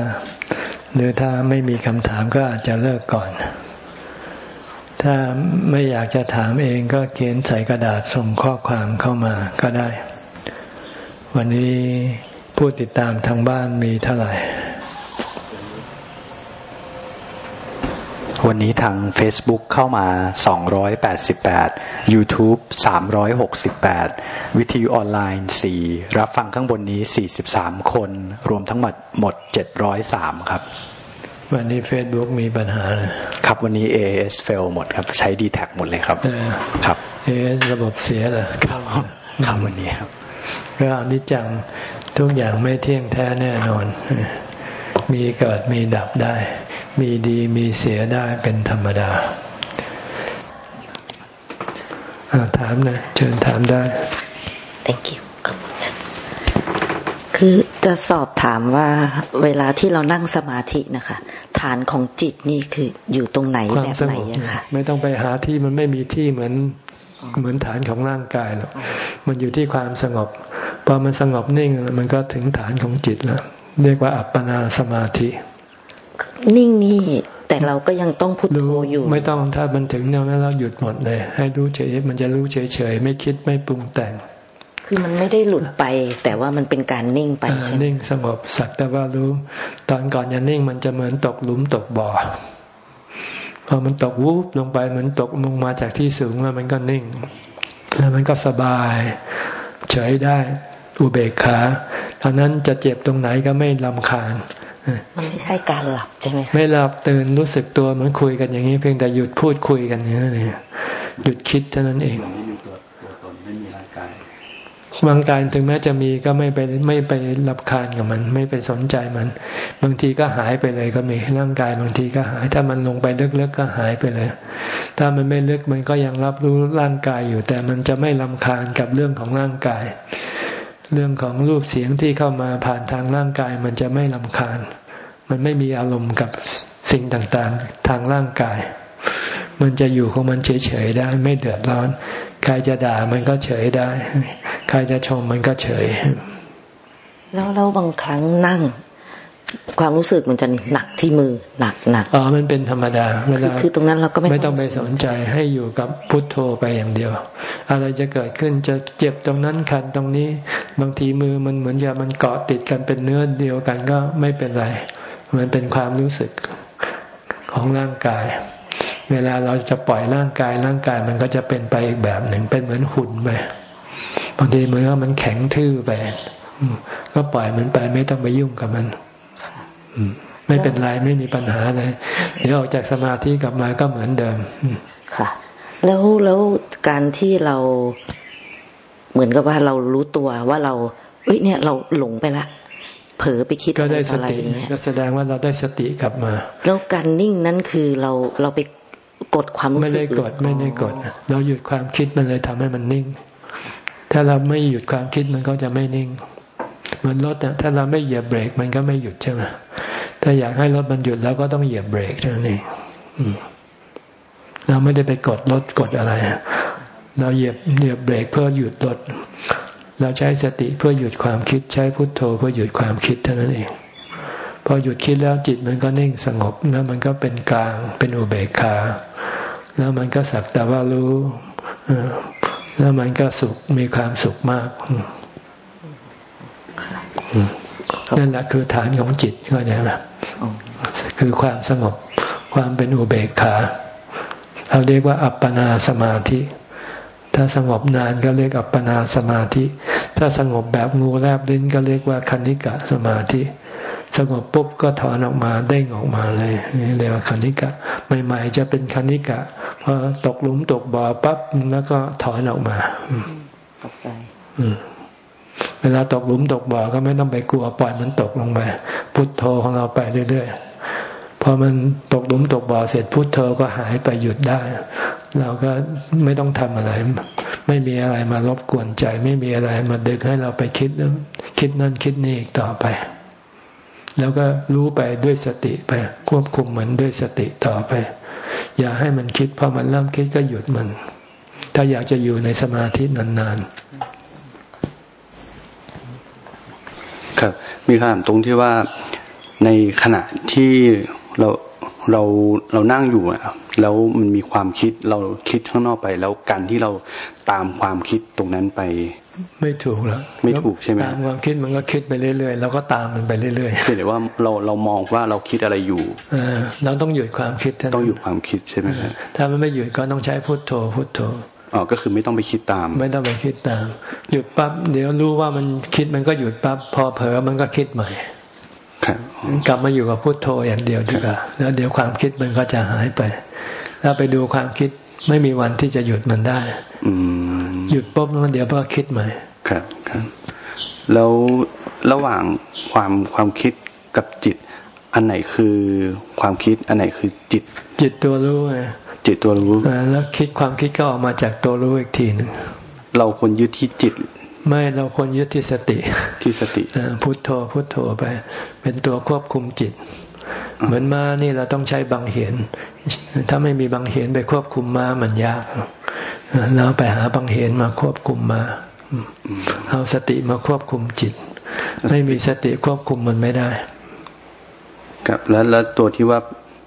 หรือถ้าไม่มีคำถามก็อาจจะเลิกก่อน ถ้าไม่อยากจะถามเองก็เขียนใส่กระดาษส่งข้อความเข้ามาก็ได้ วันนี้ผู้ติดตามทางบ้านมีเท่าไหร่ วันนี้ทาง Facebook เข้ามา 288 YouTube 368 วิทยุออนไลน์ 4 รับฟังข้างบนนี้ 43 คน รวมทั้งหมดหมด 703 ครับ วันนี้ Facebook มีปัญหา ครับวันนี้ AS fail หมดครับ ใช้ d t แทหมดเลยครับ ครับ AS ระบบเสียเหรอครับครับวันนี้ครับก็อนิจจังทุกอย่างไม่เที่ยงแท้แน่นอน มีเกิดมีดับได้ มีดีมีเสียได้เป็นธรรมดาถามนะเชิญถามได้ thank you ขอบคุณคือจะสอบถามว่าเวลาที่เรานั่งสมาธินะคะ ฐานของจิตนี่คืออยู่ตรงไหนแบบไหนอะคะไม่ต้องไปหาที่มันไม่มีที่เหมือนเหมือนฐานของร่างกายหรอกมันอยู่ที่ความสงบพอมันสงบนิ่งมันก็ถึงฐานของจิตแล้วเรียกว่าอัปปนาสมาธิ นิ่งนี่แต่เราก็ยังต้องพุทโธอยู่ ไม่ต้องถ้ามันถึงแนวนั้นเราหยุดหมดเลย ให้รู้เฉยมันจะรู้เฉยเฉยไม่คิดไม่ปรุงแต่ง คือมันไม่ได้หลุดไป แต่ว่ามันเป็นการนิ่งไปใช่ไหมนิ่งสงบสักแต่ว่ารู้ ตอนก่อนจะนิ่งมันจะเหมือนตกหลุมตกบ่อพอมันตกวูบลงไปเหมือนตกลงมาจากที่สูงแล้วมันก็นิ่ง แล้วมันก็สบาย เฉยได้อุเบกขาตอนนั้นจะเจ็บตรงไหนก็ไม่ลำคาญ มันไม่ใช่การหลับใช่ไหมไม่หลับตื่นรู้สึกตัวเหมือนคุยกันอย่างนี้เพียงแต่หยุดพูดคุยกันอย่างนี้หยุดคิดเท่านั้นเองร่างกายถึงแม้จะมีก็ไม่ไปไม่ไปรับคานกับมัน ไม่ไปสนใจมัน บางทีก็หายไปเลยก็มีร่างกายบางทีก็หาย ถ้ามันลงไปลึกๆก็หายไปเลย ถ้ามันไม่ลึกมันก็ยังรับรู้ร่างกายอยู่ แต่มันจะไม่ลำคาญกับเรื่องของร่างกาย เรื่องของรูปเสียงที่เข้ามาผ่านทางร่างกายมันจะไม่ลำคาญ มันไม่มีอารมณ์กับสิ่งต่างๆ ทางร่างกาย มันจะอยู่ของมันเฉยๆได้ ไม่เดือดร้อน ใครจะด่ามันก็เฉยได้ ใครจะชมมันก็เฉย แล้วเราบางครั้งนั่ง ความรู้สึกมันจะหนักที่มือหนักหนักอ๋อมันเป็นธรรมดาเวลาคือตรงนั้นเราก็ไม่ไม่ต้องไปสนใจให้อยู่กับพุทโธไปอย่างเดียว อะไรจะเกิดขึ้นจะเจ็บตรงนั้นคันตรงนี้ บางทีมือมันเหมือนอย่ามันเกาะติดกันเป็นเนื้อเดียวกันก็ไม่เป็นไร มันเป็นความรู้สึกของร่างกาย เวลาเราจะปล่อยร่างกาย ร่างกายมันก็จะเป็นไปอีกแบบหนึ่งเป็นเหมือนหุ่นไปบางทีมือมันแข็งทื่อไปก็ปล่อยมันไปไม่ต้องไปยุ่งกับมันไม่เป็นไรไม่มีปัญหาเลยเดี๋ยวออกจากสมาธิกลับมาก็เหมือนเดิมค่ะ แล้วแล้วการที่เราเหมือนกับว่าเรารู้ตัวว่าเราเอ้ยเนี่ยเราหลงไปละ เผลอไปคิดก็ได้สติก็แสดงว่าเราได้สติกลับมา แล้วการนิ่งนั้นคือเราเราไปกดความรู้สึกไม่ได้กดไม่ได้กด เราหยุดความคิดมันเลยทำให้มันนิ่ง ถ้าเราไม่หยุดความคิดมันก็จะไม่นิ่งเหมือนรถถ้าเราไม่เหยียบเบรกมันก็ไม่หยุดใช่ไหมถ้าอยากให้รถมันหยุดแล้วก็ต้องเหยียบเบรกเท่านั้นเองเราไม่ได้ไปกดรถกดอะไรเราเหยียบเหยียบเบรกเพื่อหยุดรถ เราใช้สติเพื่อหยุดความคิดใช้พุทโธเพื่อหยุดความคิดเท่านั้นเอง พอหยุดคิดแล้วจิตมันก็นิ่งสงบแล้วมันก็เป็นกลางเป็นอุเบกขา แล้วมันก็สักแต่ว่ารู้แล้วมันก็สุขมีความสุขมากนั่นแหละคือฐานของจิตเข้าใจไหมคือความสงบความเป็นอุเบกขา เราเรียกว่าอัปปนาสมาธิ ถ้าสงบนานก็เรียกอัปปนาสมาธิ ถ้าสงบแบบงูแลบลิ้นก็เรียกว่าคณิกะสมาธิ สงบปุ๊บก็ถอนออกมาเด้งออกมาเลยนี่เรียกว่าคณิกะ ใหม่ๆจะเป็นคณิกะพอตกหลุมตกบ่อปั๊บแล้วก็ถอนออกมาตกใจเวลาตกหลุมตกบ่อก็ไม่ต้องไปกลัวปล่อยมันตกลงไปพุทโธของเราไปเรื่อยๆพอมันตกหลุมตกบ่อเสร็จพุทโธก็หายไปหยุดได้ เราก็ไม่ต้องทำอะไร ไม่มีอะไรมารบกวนใจ ไม่มีอะไรมาดึงให้เราไปคิดคิดนั่นคิดนี่อีกต่อไป แล้วก็รู้ไปด้วยสติไป ควบคุมเหมือนด้วยสติต่อไป อย่าให้มันคิดพอมันเริ่มคิดก็หยุดมัน ถ้าอยากจะอยู่ในสมาธินานๆครับมีคำถามตรงที่ว่าในขณะที่เรา เราเรานั่งอยู่อะแล้วมันมีความคิดเราคิดข้างนอกไป แล้วการที่เราตามความคิดตรงนั้นไป ไม่ถูกแล้วไม่ถูกใช่ไหมตามความคิดมันก็คิดไปเรื่อยๆแล้วก็ตามมันไปเรื่อยๆแต่ว่าเราเรามองว่าเราคิดอะไรอยู่เออเราต้องหยุดความคิดต้องหยุดความคิดใช่ไหมครับถ้ามันไม่หยุดก็ต้องใช้พุทโธพุทโธอ๋อก็คือไม่ต้องไปคิดตาม ไม่ต้องไปคิดตาม หยุดปั๊บเดี๋ยวรู้ว่ามันคิดมันก็หยุดปั๊บพอเผลอมันก็คิดใหม่ครับ กลับมาอยู่กับพุโทโธอย่างเดียวดีกว่า แล้วเดี๋ยวความคิดมันก็จะหายไป ถ้าไปดูความคิดไม่มีวันที่จะหยุดมันได้ อืหยุดปุ๊บแล้วเดี๋ยวก็คิดใหม่ ครับครับ แล้วระหว่างความความคิดกับจิต อันไหนคือความคิดอันไหนคือจิต จิตตัวรู้ไงจิตตัวรู้แล้วคิดความคิดก็ออกมาจากตัวรู้อีกทีหนึ่งเราควรยึดที่จิต ไม่เราควรยึดที่สติ ที่สติพุทโธพุทโธไป เป็นตัวควบคุมจิต เหมือนม้านี่เราต้องใช้บางเหียน ถ้าไม่มีบางเหียนไปควบคุมม้ามันยากเราไปหาบางเหียนมาควบคุมมาเอาสติมาควบคุมจิต ไม่มีสติควบคุมมันไม่ได้ครับแล้วแล้วตัวที่ว่า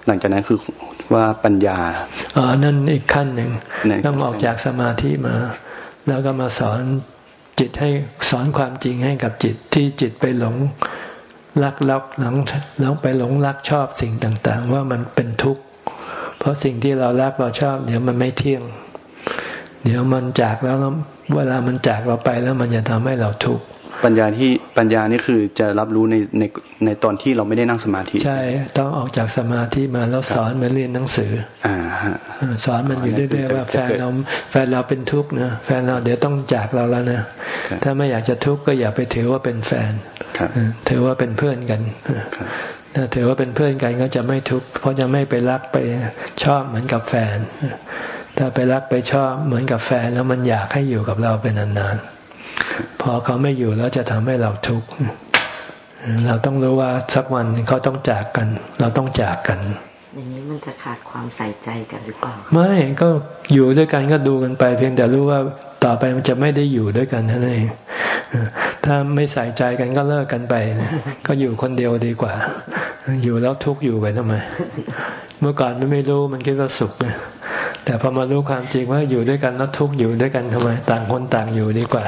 หลังจากนั้นคือว่าปัญญาอ๋อนั่นอีกขั้นหนึ่งต้องออกจากสมาธิมา แล้วก็มาสอน จิตให้สอนความจริงให้กับจิตที่จิตไปหลงรักลักหลงหลงไปหลงรักชอบสิ่งต่างๆ ว่ามันเป็นทุกข์ เพราะสิ่งที่เรารักเราชอบ เดี๋ยวมันไม่เที่ยง เดี๋ยวมันจากแล้วเวลามันจากเราไปแล้วมันจะทำให้เราทุกข์ ปัญญาที่ปัญญานี่คือจะรับรู้ในในในตอนที่เราไม่ได้นั่งสมาธิ ใช่ต้องออกจากสมาธิมาแล้วสอนมาเรียนหนังสือ อ่าสอนมันอยู่เรื่อยๆว่าแฟนเราแฟนเราเป็นทุกข์นะแฟนเราเดี๋ยวต้องจากเราแล้วนะถ้าไม่อยากจะทุกข์ก็อย่าไปถือว่าเป็นแฟนถือว่าเป็นเพื่อนกันถ้าถือว่าเป็นเพื่อนกันก็จะไม่ทุกข์เพราะจะไม่ไปรักไปชอบเหมือนกับแฟน ถ้าไปรักไปชอบเหมือนกับแฟนแล้วมันอยากให้อยู่กับเราเป็นนานๆ พอเขาไม่อยู่แล้วจะทำให้เราทุกข์เราต้องรู้ว่าสักวันเขาต้องจากกัน เราต้องจากกันอย่างนี้มันจะขาดความใส่ใจกันหรือเปล่า ไม่ก็อยู่ด้วยกันก็ดูกันไป เพียงแต่รู้ว่าต่อไปมันจะไม่ได้อยู่ด้วยกันเท่านั้นเองถ้าไม่ใส่ใจกันก็เลิกกันไปก็อยู่คนเดียวดีกว่า อยู่แล้วทุกข์อยู่ไปทำไม เมื่อก่อนมันไม่รู้มันคิดว่าสุขนะแต่พอมารู้ความจริงว่าอยู่ด้วยกันแล้วทุกข์อยู่ด้วยกันทำไม ต่างคนต่างอยู่ดีกว่า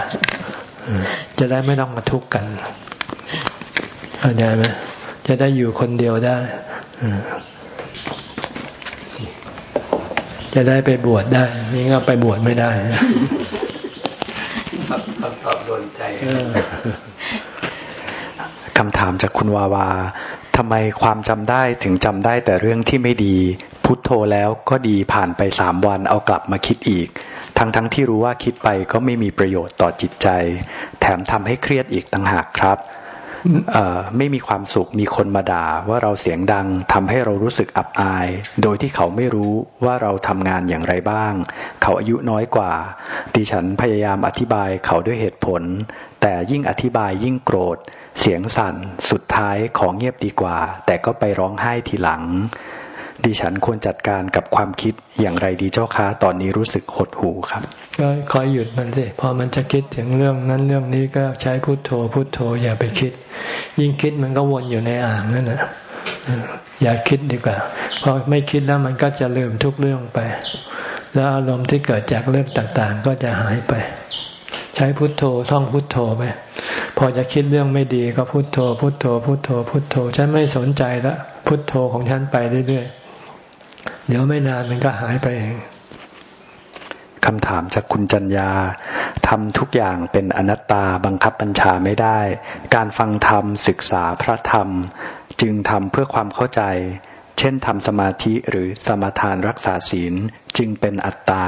จะได้ไม่ต้องมาทุกข์กันเข้าใจไหมจะได้อยู่คนเดียวได้จะได้ไปบวชได้ นี่ก็ไปบวชไม่ได้คำตอบโดนใจคำถามจากคุณวาวาทำไมความจำได้ถึงจำได้แต่เรื่องที่ไม่ดี พุทโธแล้วก็ดีผ่านไปสามวันเอากลับมาคิดอีก ทั้งทั้งที่รู้ว่าคิดไปก็ไม่มีประโยชน์ต่อจิตใจ แถมทำให้เครียดอีกต่างหากครับไม่มีความสุขมีคนมาด่าว่าเราเสียงดังทำให้เรารู้สึกอับอาย โดยที่เขาไม่รู้ว่าเราทำงานอย่างไรบ้าง เขาอายุน้อยกว่าดิฉันพยายามอธิบายเขาด้วยเหตุผล แต่ยิ่งอธิบายยิ่งโกรธ เสียงสั่น สุดท้ายของเงียบดีกว่า แต่ก็ไปร้องไห้ทีหลัง ดิฉันควรจัดการกับความคิดอย่างไรดีเจ้าคะตอนนี้รู้สึกหดหูครับ ก็คอยหยุดมันสิพอมันจะคิดถึงเรื่องนั้นเรื่องนี้ก็ใช้พุโทโธพุโทโธอย่าไปคิด ยิ่งคิดมันก็วนอยู่ในอ่างนั่นแหละอย่าคิดดีกว่าพอไม่คิดแล้วมันก็จะลืมทุกเรื่องไป แล้วอารมณ์ที่เกิดจากเรื่องต่างๆ ก็จะหายไป ใช้พุทโธท่องพุทโธไปพอจะคิดเรื่องไม่ดีก็พุทโธ พุทโธ พุทโธ พุทโธ ฉันไม่สนใจละพุทโธของฉันไปเรื่อยๆ เดี๋ยวไม่นานมันก็หายไปเองคำถามจากคุณจัญญาทำทุกอย่างเป็นอนัตตาบังคับบัญชาไม่ได้ การฟังธรรมศึกษาพระธรรม จึงทำเพื่อความเข้าใจ เช่นทำสมาธิหรือสมทานรักษาศีล จึงเป็นอัตตา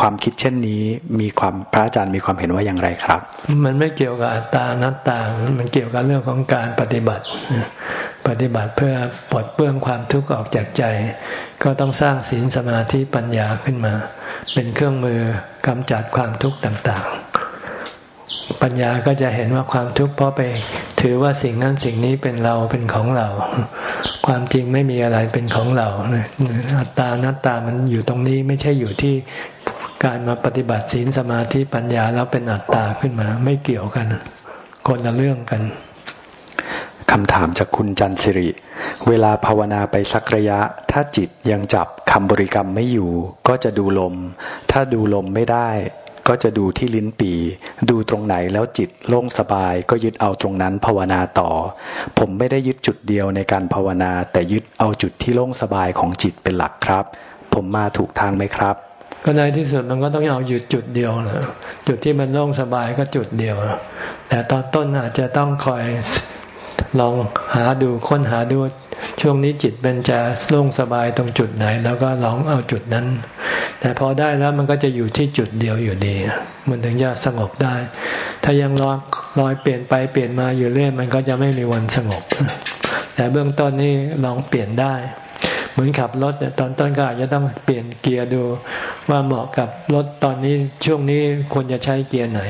ความคิดเช่นนี้มีความพระอาจารย์มีความเห็นว่าอย่างไรครับ มันไม่เกี่ยวกับอัตตานัตตา มันเกี่ยวกับเรื่องของการปฏิบัติ ปฏิบัติเพื่อปลดเปลื้องความทุกข์ออกจากใจ ก็ต้องสร้างศีลสมาธิปัญญาขึ้นมา เป็นเครื่องมือกำจัดความทุกข์ต่างๆ ปัญญาก็จะเห็นว่าความทุกข์เพราะไปถือว่าสิ่งนั้นสิ่งนี้เป็นเราเป็นของเรา ความจริงไม่มีอะไรเป็นของเราอัตตานัตตามันอยู่ตรงนี้ไม่ใช่อยู่ที่การมาปฏิบัติศีลสมาธิปัญญาแล้วเป็นอัตตาขึ้นมา ไม่เกี่ยวกัน คนละเรื่องกัน คำถามจากคุณจันสิริ เวลาภาวนาไปสักระยะ ถ้าจิตยังจับคำบริกรรมไม่อยู่ ก็จะดูลม ถ้าดูลมไม่ได้ ก็จะดูที่ลิ้นปี ดูตรงไหนแล้วจิตโล่งสบาย ก็ยึดเอาตรงนั้นภาวนาต่อ ผมไม่ได้ยึดจุดเดียวในการภาวนา แต่ยึดเอาจุดที่โล่งสบายของจิตเป็นหลักครับ ผมมาถูกทางไหมครับ ก็ในที่สุดมันก็ต้องเอาหยุดจุดเดียวนะจุดที่มันโล่งสบายก็จุดเดียวแต่ตอนต้นอาจจะต้องคอย ลองหาดูค้นหาดูช่วงนี้จิตเป็นจะโล่งสบายตรงจุดไหน แล้วก็ลองเอาจุดนั้น แต่พอได้แล้วมันก็จะอยู่ที่จุดเดียวอยู่ดี มันถึงจะสงบได้ ถ้ายังลอยลอยเปลี่ยนไปเปลี่ยนมาอยู่เรื่อยมันก็จะไม่มีวันสงบ แต่เบื้องต้นนี่ลองเปลี่ยนได้เหมือนขับรถตอนต้นก็อาจจะต้องเปลี่ยนเกียร์ดูว่าเหมาะกับรถตอนนี้ช่วงนี้ควรจะใช้เกียร์ไหน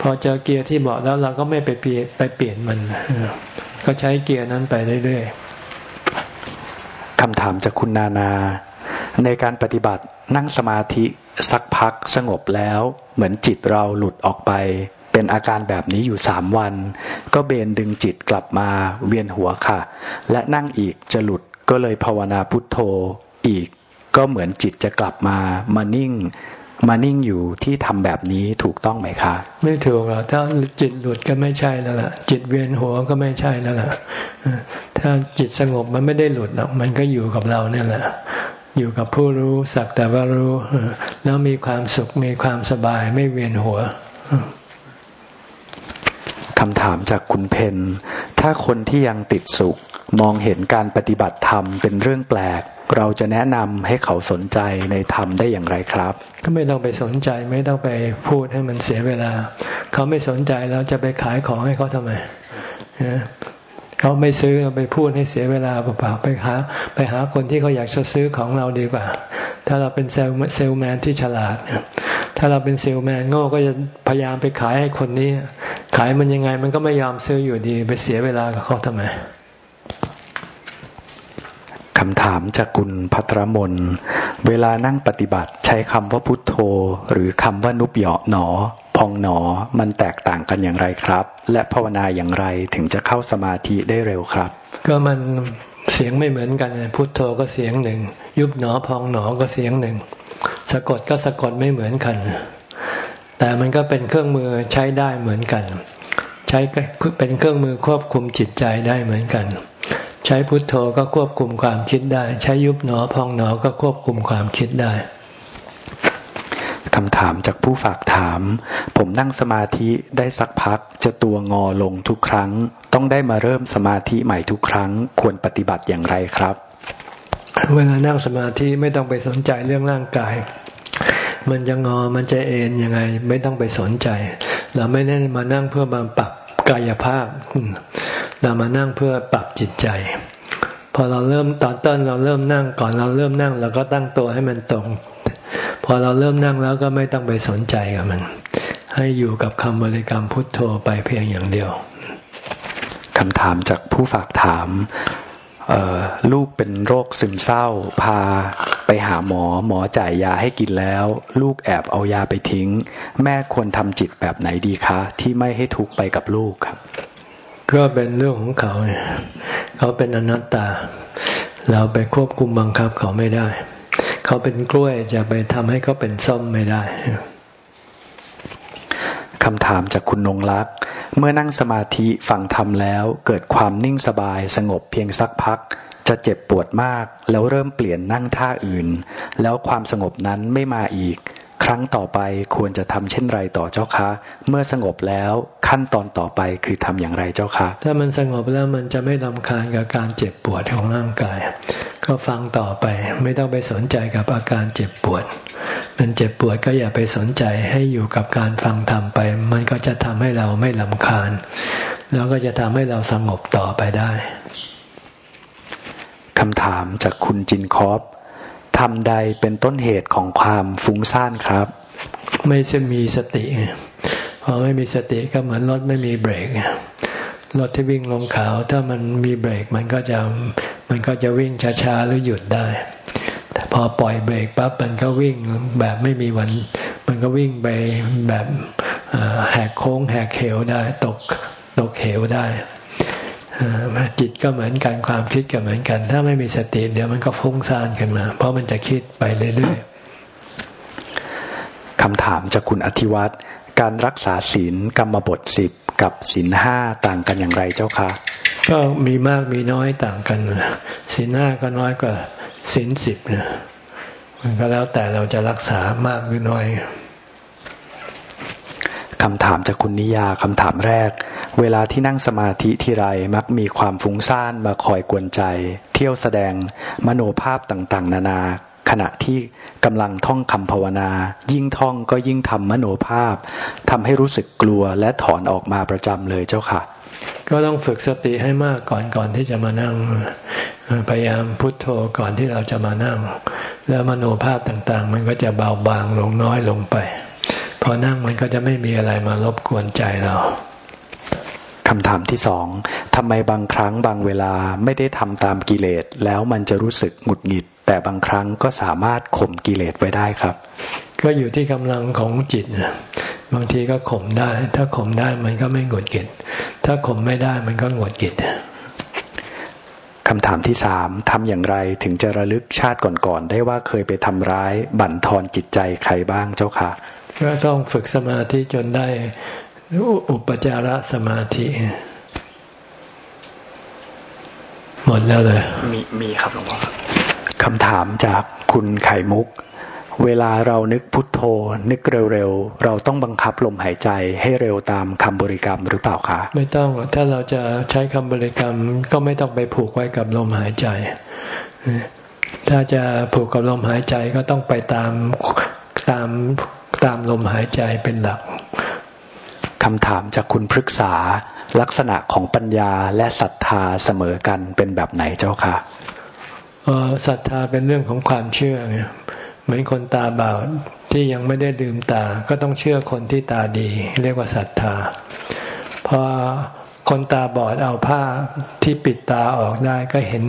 พอเจอเกียร์ที่เหมาะแล้วเราก็ไม่ไปเปลี่ยนไปเปลี่ยนมัน ก็ใช้เกียร์นั้นไปเรื่อยๆคำถามจากคุณนานา ในการปฏิบัตินั่งสมาธิสักพักสงบแล้ว เหมือนจิตเราหลุดออกไป เป็นอาการแบบนี้อยู่สามวัน ก็เบนดึงจิตกลับมาเวียนหัวค่ะ และนั่งอีกจะหลุดก็เลยภาวนาพุทโธอีก ก็เหมือนจิตจะกลับมามานิ่ง มานิ่งอยู่ที่ทำแบบนี้ถูกต้องไหมคะ ไม่ถูกหรอกถ้าจิตหลุดก็ไม่ใช่แล้วล่ะ จิตเวียนหัวก็ไม่ใช่แล้วล่ะถ้าจิตสงบมันไม่ได้หลุดหรอกมันก็อยู่กับเราเนี่ยแหละ อยู่กับผู้รู้สักแต่ว่ารู้แล้วมีความสุขมีความสบายไม่เวียนหัวคำถามจากคุณเพน ถ้าคนที่ยังติดสุข มองเห็นการปฏิบัติธรรมเป็นเรื่องแปลก เราจะแนะนำให้เขาสนใจในธรรมได้อย่างไรครับ ก็ไม่ต้องไปสนใจไม่ต้องไปพูดให้มันเสียเวลา เขาไม่สนใจแล้วจะไปขายของให้เขาทำไมเขาไม่ซื้อไปพูดให้เสียเวลาเปล่าไปหาไปหาคนที่เขาอยากจะซื้อของเราดีกว่า ถ้าเราเป็นเซลเซลแมนที่ฉลาด ถ้าเราเป็นเซลแมนโง่ก็จะพยายามไปขายให้คนนี้ ขายมันยังไงมันก็ไม่ยอมซื้ออยู่ดี ไปเสียเวลากับเขาทำไมคำถามจากคุณพัทรมน เวลานั่งปฏิบัติใช้คำว่าพุทโธ หรือคำว่านุบเหยาะหนอ พองหนอ มันแตกต่างกันอย่างไรครับ และภาวนาอย่างไรถึงจะเข้าสมาธิได้เร็วครับ ก็มันเสียงไม่เหมือนกันพุทโธก็เสียงหนึ่ง ยุบหนอพองหนอก็เสียงหนึ่ง สะกดก็สะกดไม่เหมือนกัน แต่มันก็เป็นเครื่องมือใช้ได้เหมือนกัน ใช้เป็นเครื่องมือควบคุมจิตใจได้เหมือนกัน ใช้พุทโธก็ควบคุมความคิดได้ ใช้ยุบหนอพองหนอก็ควบคุมความคิดได้คำถามจากผู้ฝากถาม ผมนั่งสมาธิได้สักพัก จะตัวงอลงทุกครั้ง ต้องได้มาเริ่มสมาธิใหม่ทุกครั้ง ควรปฏิบัติอย่างไรครับ เวลานั่งสมาธิไม่ต้องไปสนใจเรื่องร่างกาย มันจะงอมันจะเอ็นยังไง ไม่ต้องไปสนใจ เราไม่ได้มานั่งเพื่อมาปรับกายภาพ เรามานั่งเพื่อปรับจิตใจ พอเราเริ่มตอนต้นเราเริ่มนั่งก่อนเราเริ่มนั่งเราก็ตั้งตัวให้มันตรง พอเราเริ่มนั่งแล้วก็ไม่ต้องไปสนใจกับมัน ให้อยู่กับคำบริกรรมพุทโธไปเพียงอย่างเดียวคำถามจากผู้ฝากถาม ลูกเป็นโรคซึมเศร้า พาไปหาหมอ หมอจ่ายยาให้กินแล้ว ลูกแอบเอายาไปทิ้ง แม่ควรทำจิตแบบไหนดีคะ ที่ไม่ให้ทุกข์ไปกับลูกครับ ก็เป็นเรื่องของเขาเขาเป็นอนัตตา เราไปควบคุมบังคับเขาไม่ได้ เขาเป็นกล้วยจะไปทำให้เขาเป็นส้มไม่ได้คำถามจากคุณนงรัก เมื่อนั่งสมาธิฟังธรรมแล้วเกิดความนิ่งสบายสงบเพียงสักพัก จะเจ็บปวดมากแล้วเริ่มเปลี่ยนนั่งท่าอื่น แล้วความสงบนั้นไม่มาอีก รั้งต่อไปควรจะทำเช่นไรต่อเจ้าคะ เมื่อสงบแล้วขั้นตอนต่อไปคือทำอย่างไรเจ้าคะ ถ้ามันสงบแล้วมันจะไม่ลำคาญกับการเจ็บปวดของร่างกาย ก็ฟังต่อไปไม่ต้องไปสนใจกับอาการเจ็บปวด มันเจ็บปวดก็อย่าไปสนใจให้อยู่กับการฟังธรรมไป มันก็จะทำให้เราไม่ลำคาญ แล้วก็จะทำให้เราสงบต่อไปได้คำถามจากคุณจินคอป ธรรมใดเป็นต้นเหตุของความฟุ้งซ่านครับ ไม่จะมีสติพอไม่มีสติก็เหมือนรถไม่มีเบรกรถที่วิ่งลงเขา ถ้ามันมีเบรกมันก็จะมันก็จะวิ่งช้าๆหรือหยุดได้แต่พอปล่อยเบรกปั๊บมันก็วิ่งแบบไม่มีวัน มันก็วิ่งไปแบบแหกโค้งแหกเหวได้ ตกตกเหวได้ จิตก็เหมือนกันความคิดก็เหมือนกัน ถ้าไม่มีสติเดี๋ยวมันก็ฟุ้งซ่านขึ้นมา เพราะมันจะคิดไปเรื่อยๆคำถามจากคุณอธิวัตรการรักษาศีลกรรมบทสิบกับศีลห้าต่างกันอย่างไรเจ้าคะก็มีมากมีน้อยต่างกันศีลห้าก็น้อยกว่าศีลสิบนะมันก็แล้วแต่เราจะรักษามากหรือน้อยคำถามจากคุณนิยาคำถามแรก เวลาที่นั่งสมาธิทีไรมักมีความฟุ้งซ่านมาคอยกวนใจ เที่ยวแสดงมโนภาพต่างๆ นานา ขณะที่กำลังท่องคำภาวนา ยิ่งท่องก็ยิ่งทำมโนภาพทำให้รู้สึกกลัวและถอนออกมาประจำเลยเจ้าค่ะ ก็ต้องฝึกสติให้มากก่อนก่อนที่จะมานั่ง พยายามพุทโธก่อนที่เราจะมานั่ง แล้วมโนภาพต่างๆ มันก็จะเบาบางลงน้อยลงไป พอนั่งมันก็จะไม่มีอะไรมารบกวนใจเรา คำถามที่สองทำไมบางครั้งบางเวลาไม่ได้ทำตามกิเลส แล้วมันจะรู้สึกหงุดหงิด แต่บางครั้งก็สามารถข่มกิเลสไว้ได้ครับ ก็อยู่ที่กำลังของจิตนะบางทีก็ข่มได้ ถ้าข่มได้มันก็ไม่หงุดหงิด ถ้าข่มไม่ได้มันก็หงุดหงิดคำถามที่สามทำอย่างไรถึงจะระลึกชาติก่อนๆได้ว่าเคยไปทำร้าย บั่นทอนจิตใจใครบ้างเจ้าค่ะก็ต้องฝึกสมาธิจนได้ อุปจารสมาธิ หมดแล้วเลย มีมีครับหลวงพ่อคำถามจากคุณไข่มุก เวลาเรานึกพุทโธ นึกเร็วๆ เราต้องบังคับลมหายใจให้เร็วตามคำบริกรรมหรือเปล่าคะ ไม่ต้อง ถ้าเราจะใช้คำบริกรรมก็ไม่ต้องไปผูกไว้กับลมหายใจ ถ้าจะผูกกับลมหายใจก็ต้องไปตามตามตามลมหายใจเป็นหลัก คำถามจากคุณพฤกษา ลักษณะของปัญญาและศรัทธาเสมอกันเป็นแบบไหนเจ้าคะศรัทธาเป็นเรื่องของความเชื่อเนี่ยเหมือนคนตาบาดที่ยังไม่ได้ลืมตา ก็ต้องเชื่อคนที่ตาดี เรียกว่าศรัทธาพอคนตาบอดเอาผ้าที่ปิดตาออกได้ก็เห็น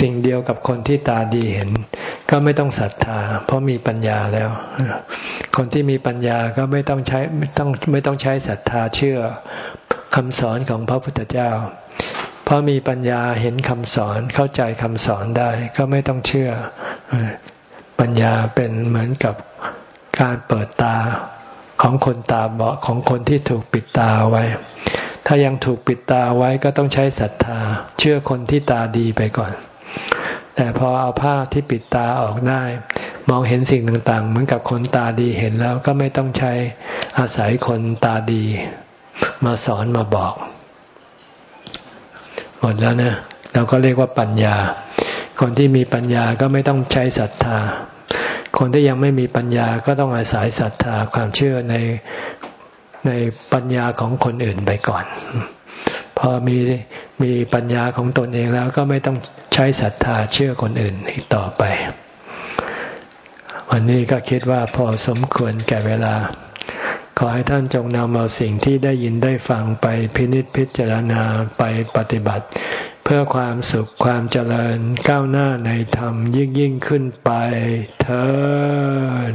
สิ่งเดียวกับคนที่ตาดีเห็น ก็ไม่ต้องศรัทธา เพราะมีปัญญาแล้ว คนที่มีปัญญาก็ไม่ต้องใช้ไม่ต้องไม่ต้องใช้ศรัทธาเชื่อคำสอนของพระพุทธเจ้า เพราะมีปัญญาเห็นคำสอนเข้าใจคำสอนได้ ก็ไม่ต้องเชื่อ ปัญญาเป็นเหมือนกับการเปิดตาของคนตาเบาของคนที่ถูกปิดตาไว้ ถ้ายังถูกปิดตาไว้ก็ต้องใช้ศรัทธา เชื่อคนที่ตาดีไปก่อน แต่พอเอาผ้าที่ปิดตาออกได้ มองเห็นสิ่งต่างๆ เหมือนกับคนตาดีเห็นแล้วก็ไม่ต้องใช้อาศัยคนตาดี มาสอนมาบอกหมดแล้วนะเราก็เรียกว่าปัญญา คนที่มีปัญญาก็ไม่ต้องใช้ศรัทธา คนที่ยังไม่มีปัญญาก็ต้องอาศัยศรัทธาความเชื่อในในปัญญาของคนอื่นไปก่อน พอมีมีปัญญาของตนเองแล้วก็ไม่ต้องใช้ศรัทธาเชื่อคนอื่นอีกต่อไป วันนี้ก็คิดว่าพอสมควรแก่เวลา ขอให้ท่านจงนำเอาสิ่งที่ได้ยินได้ฟังไปพินิจพิจารณาไปปฏิบัติ เพื่อความสุขความเจริญก้าวหน้าในธรรมยิ่งยิ่งขึ้นไปเธอ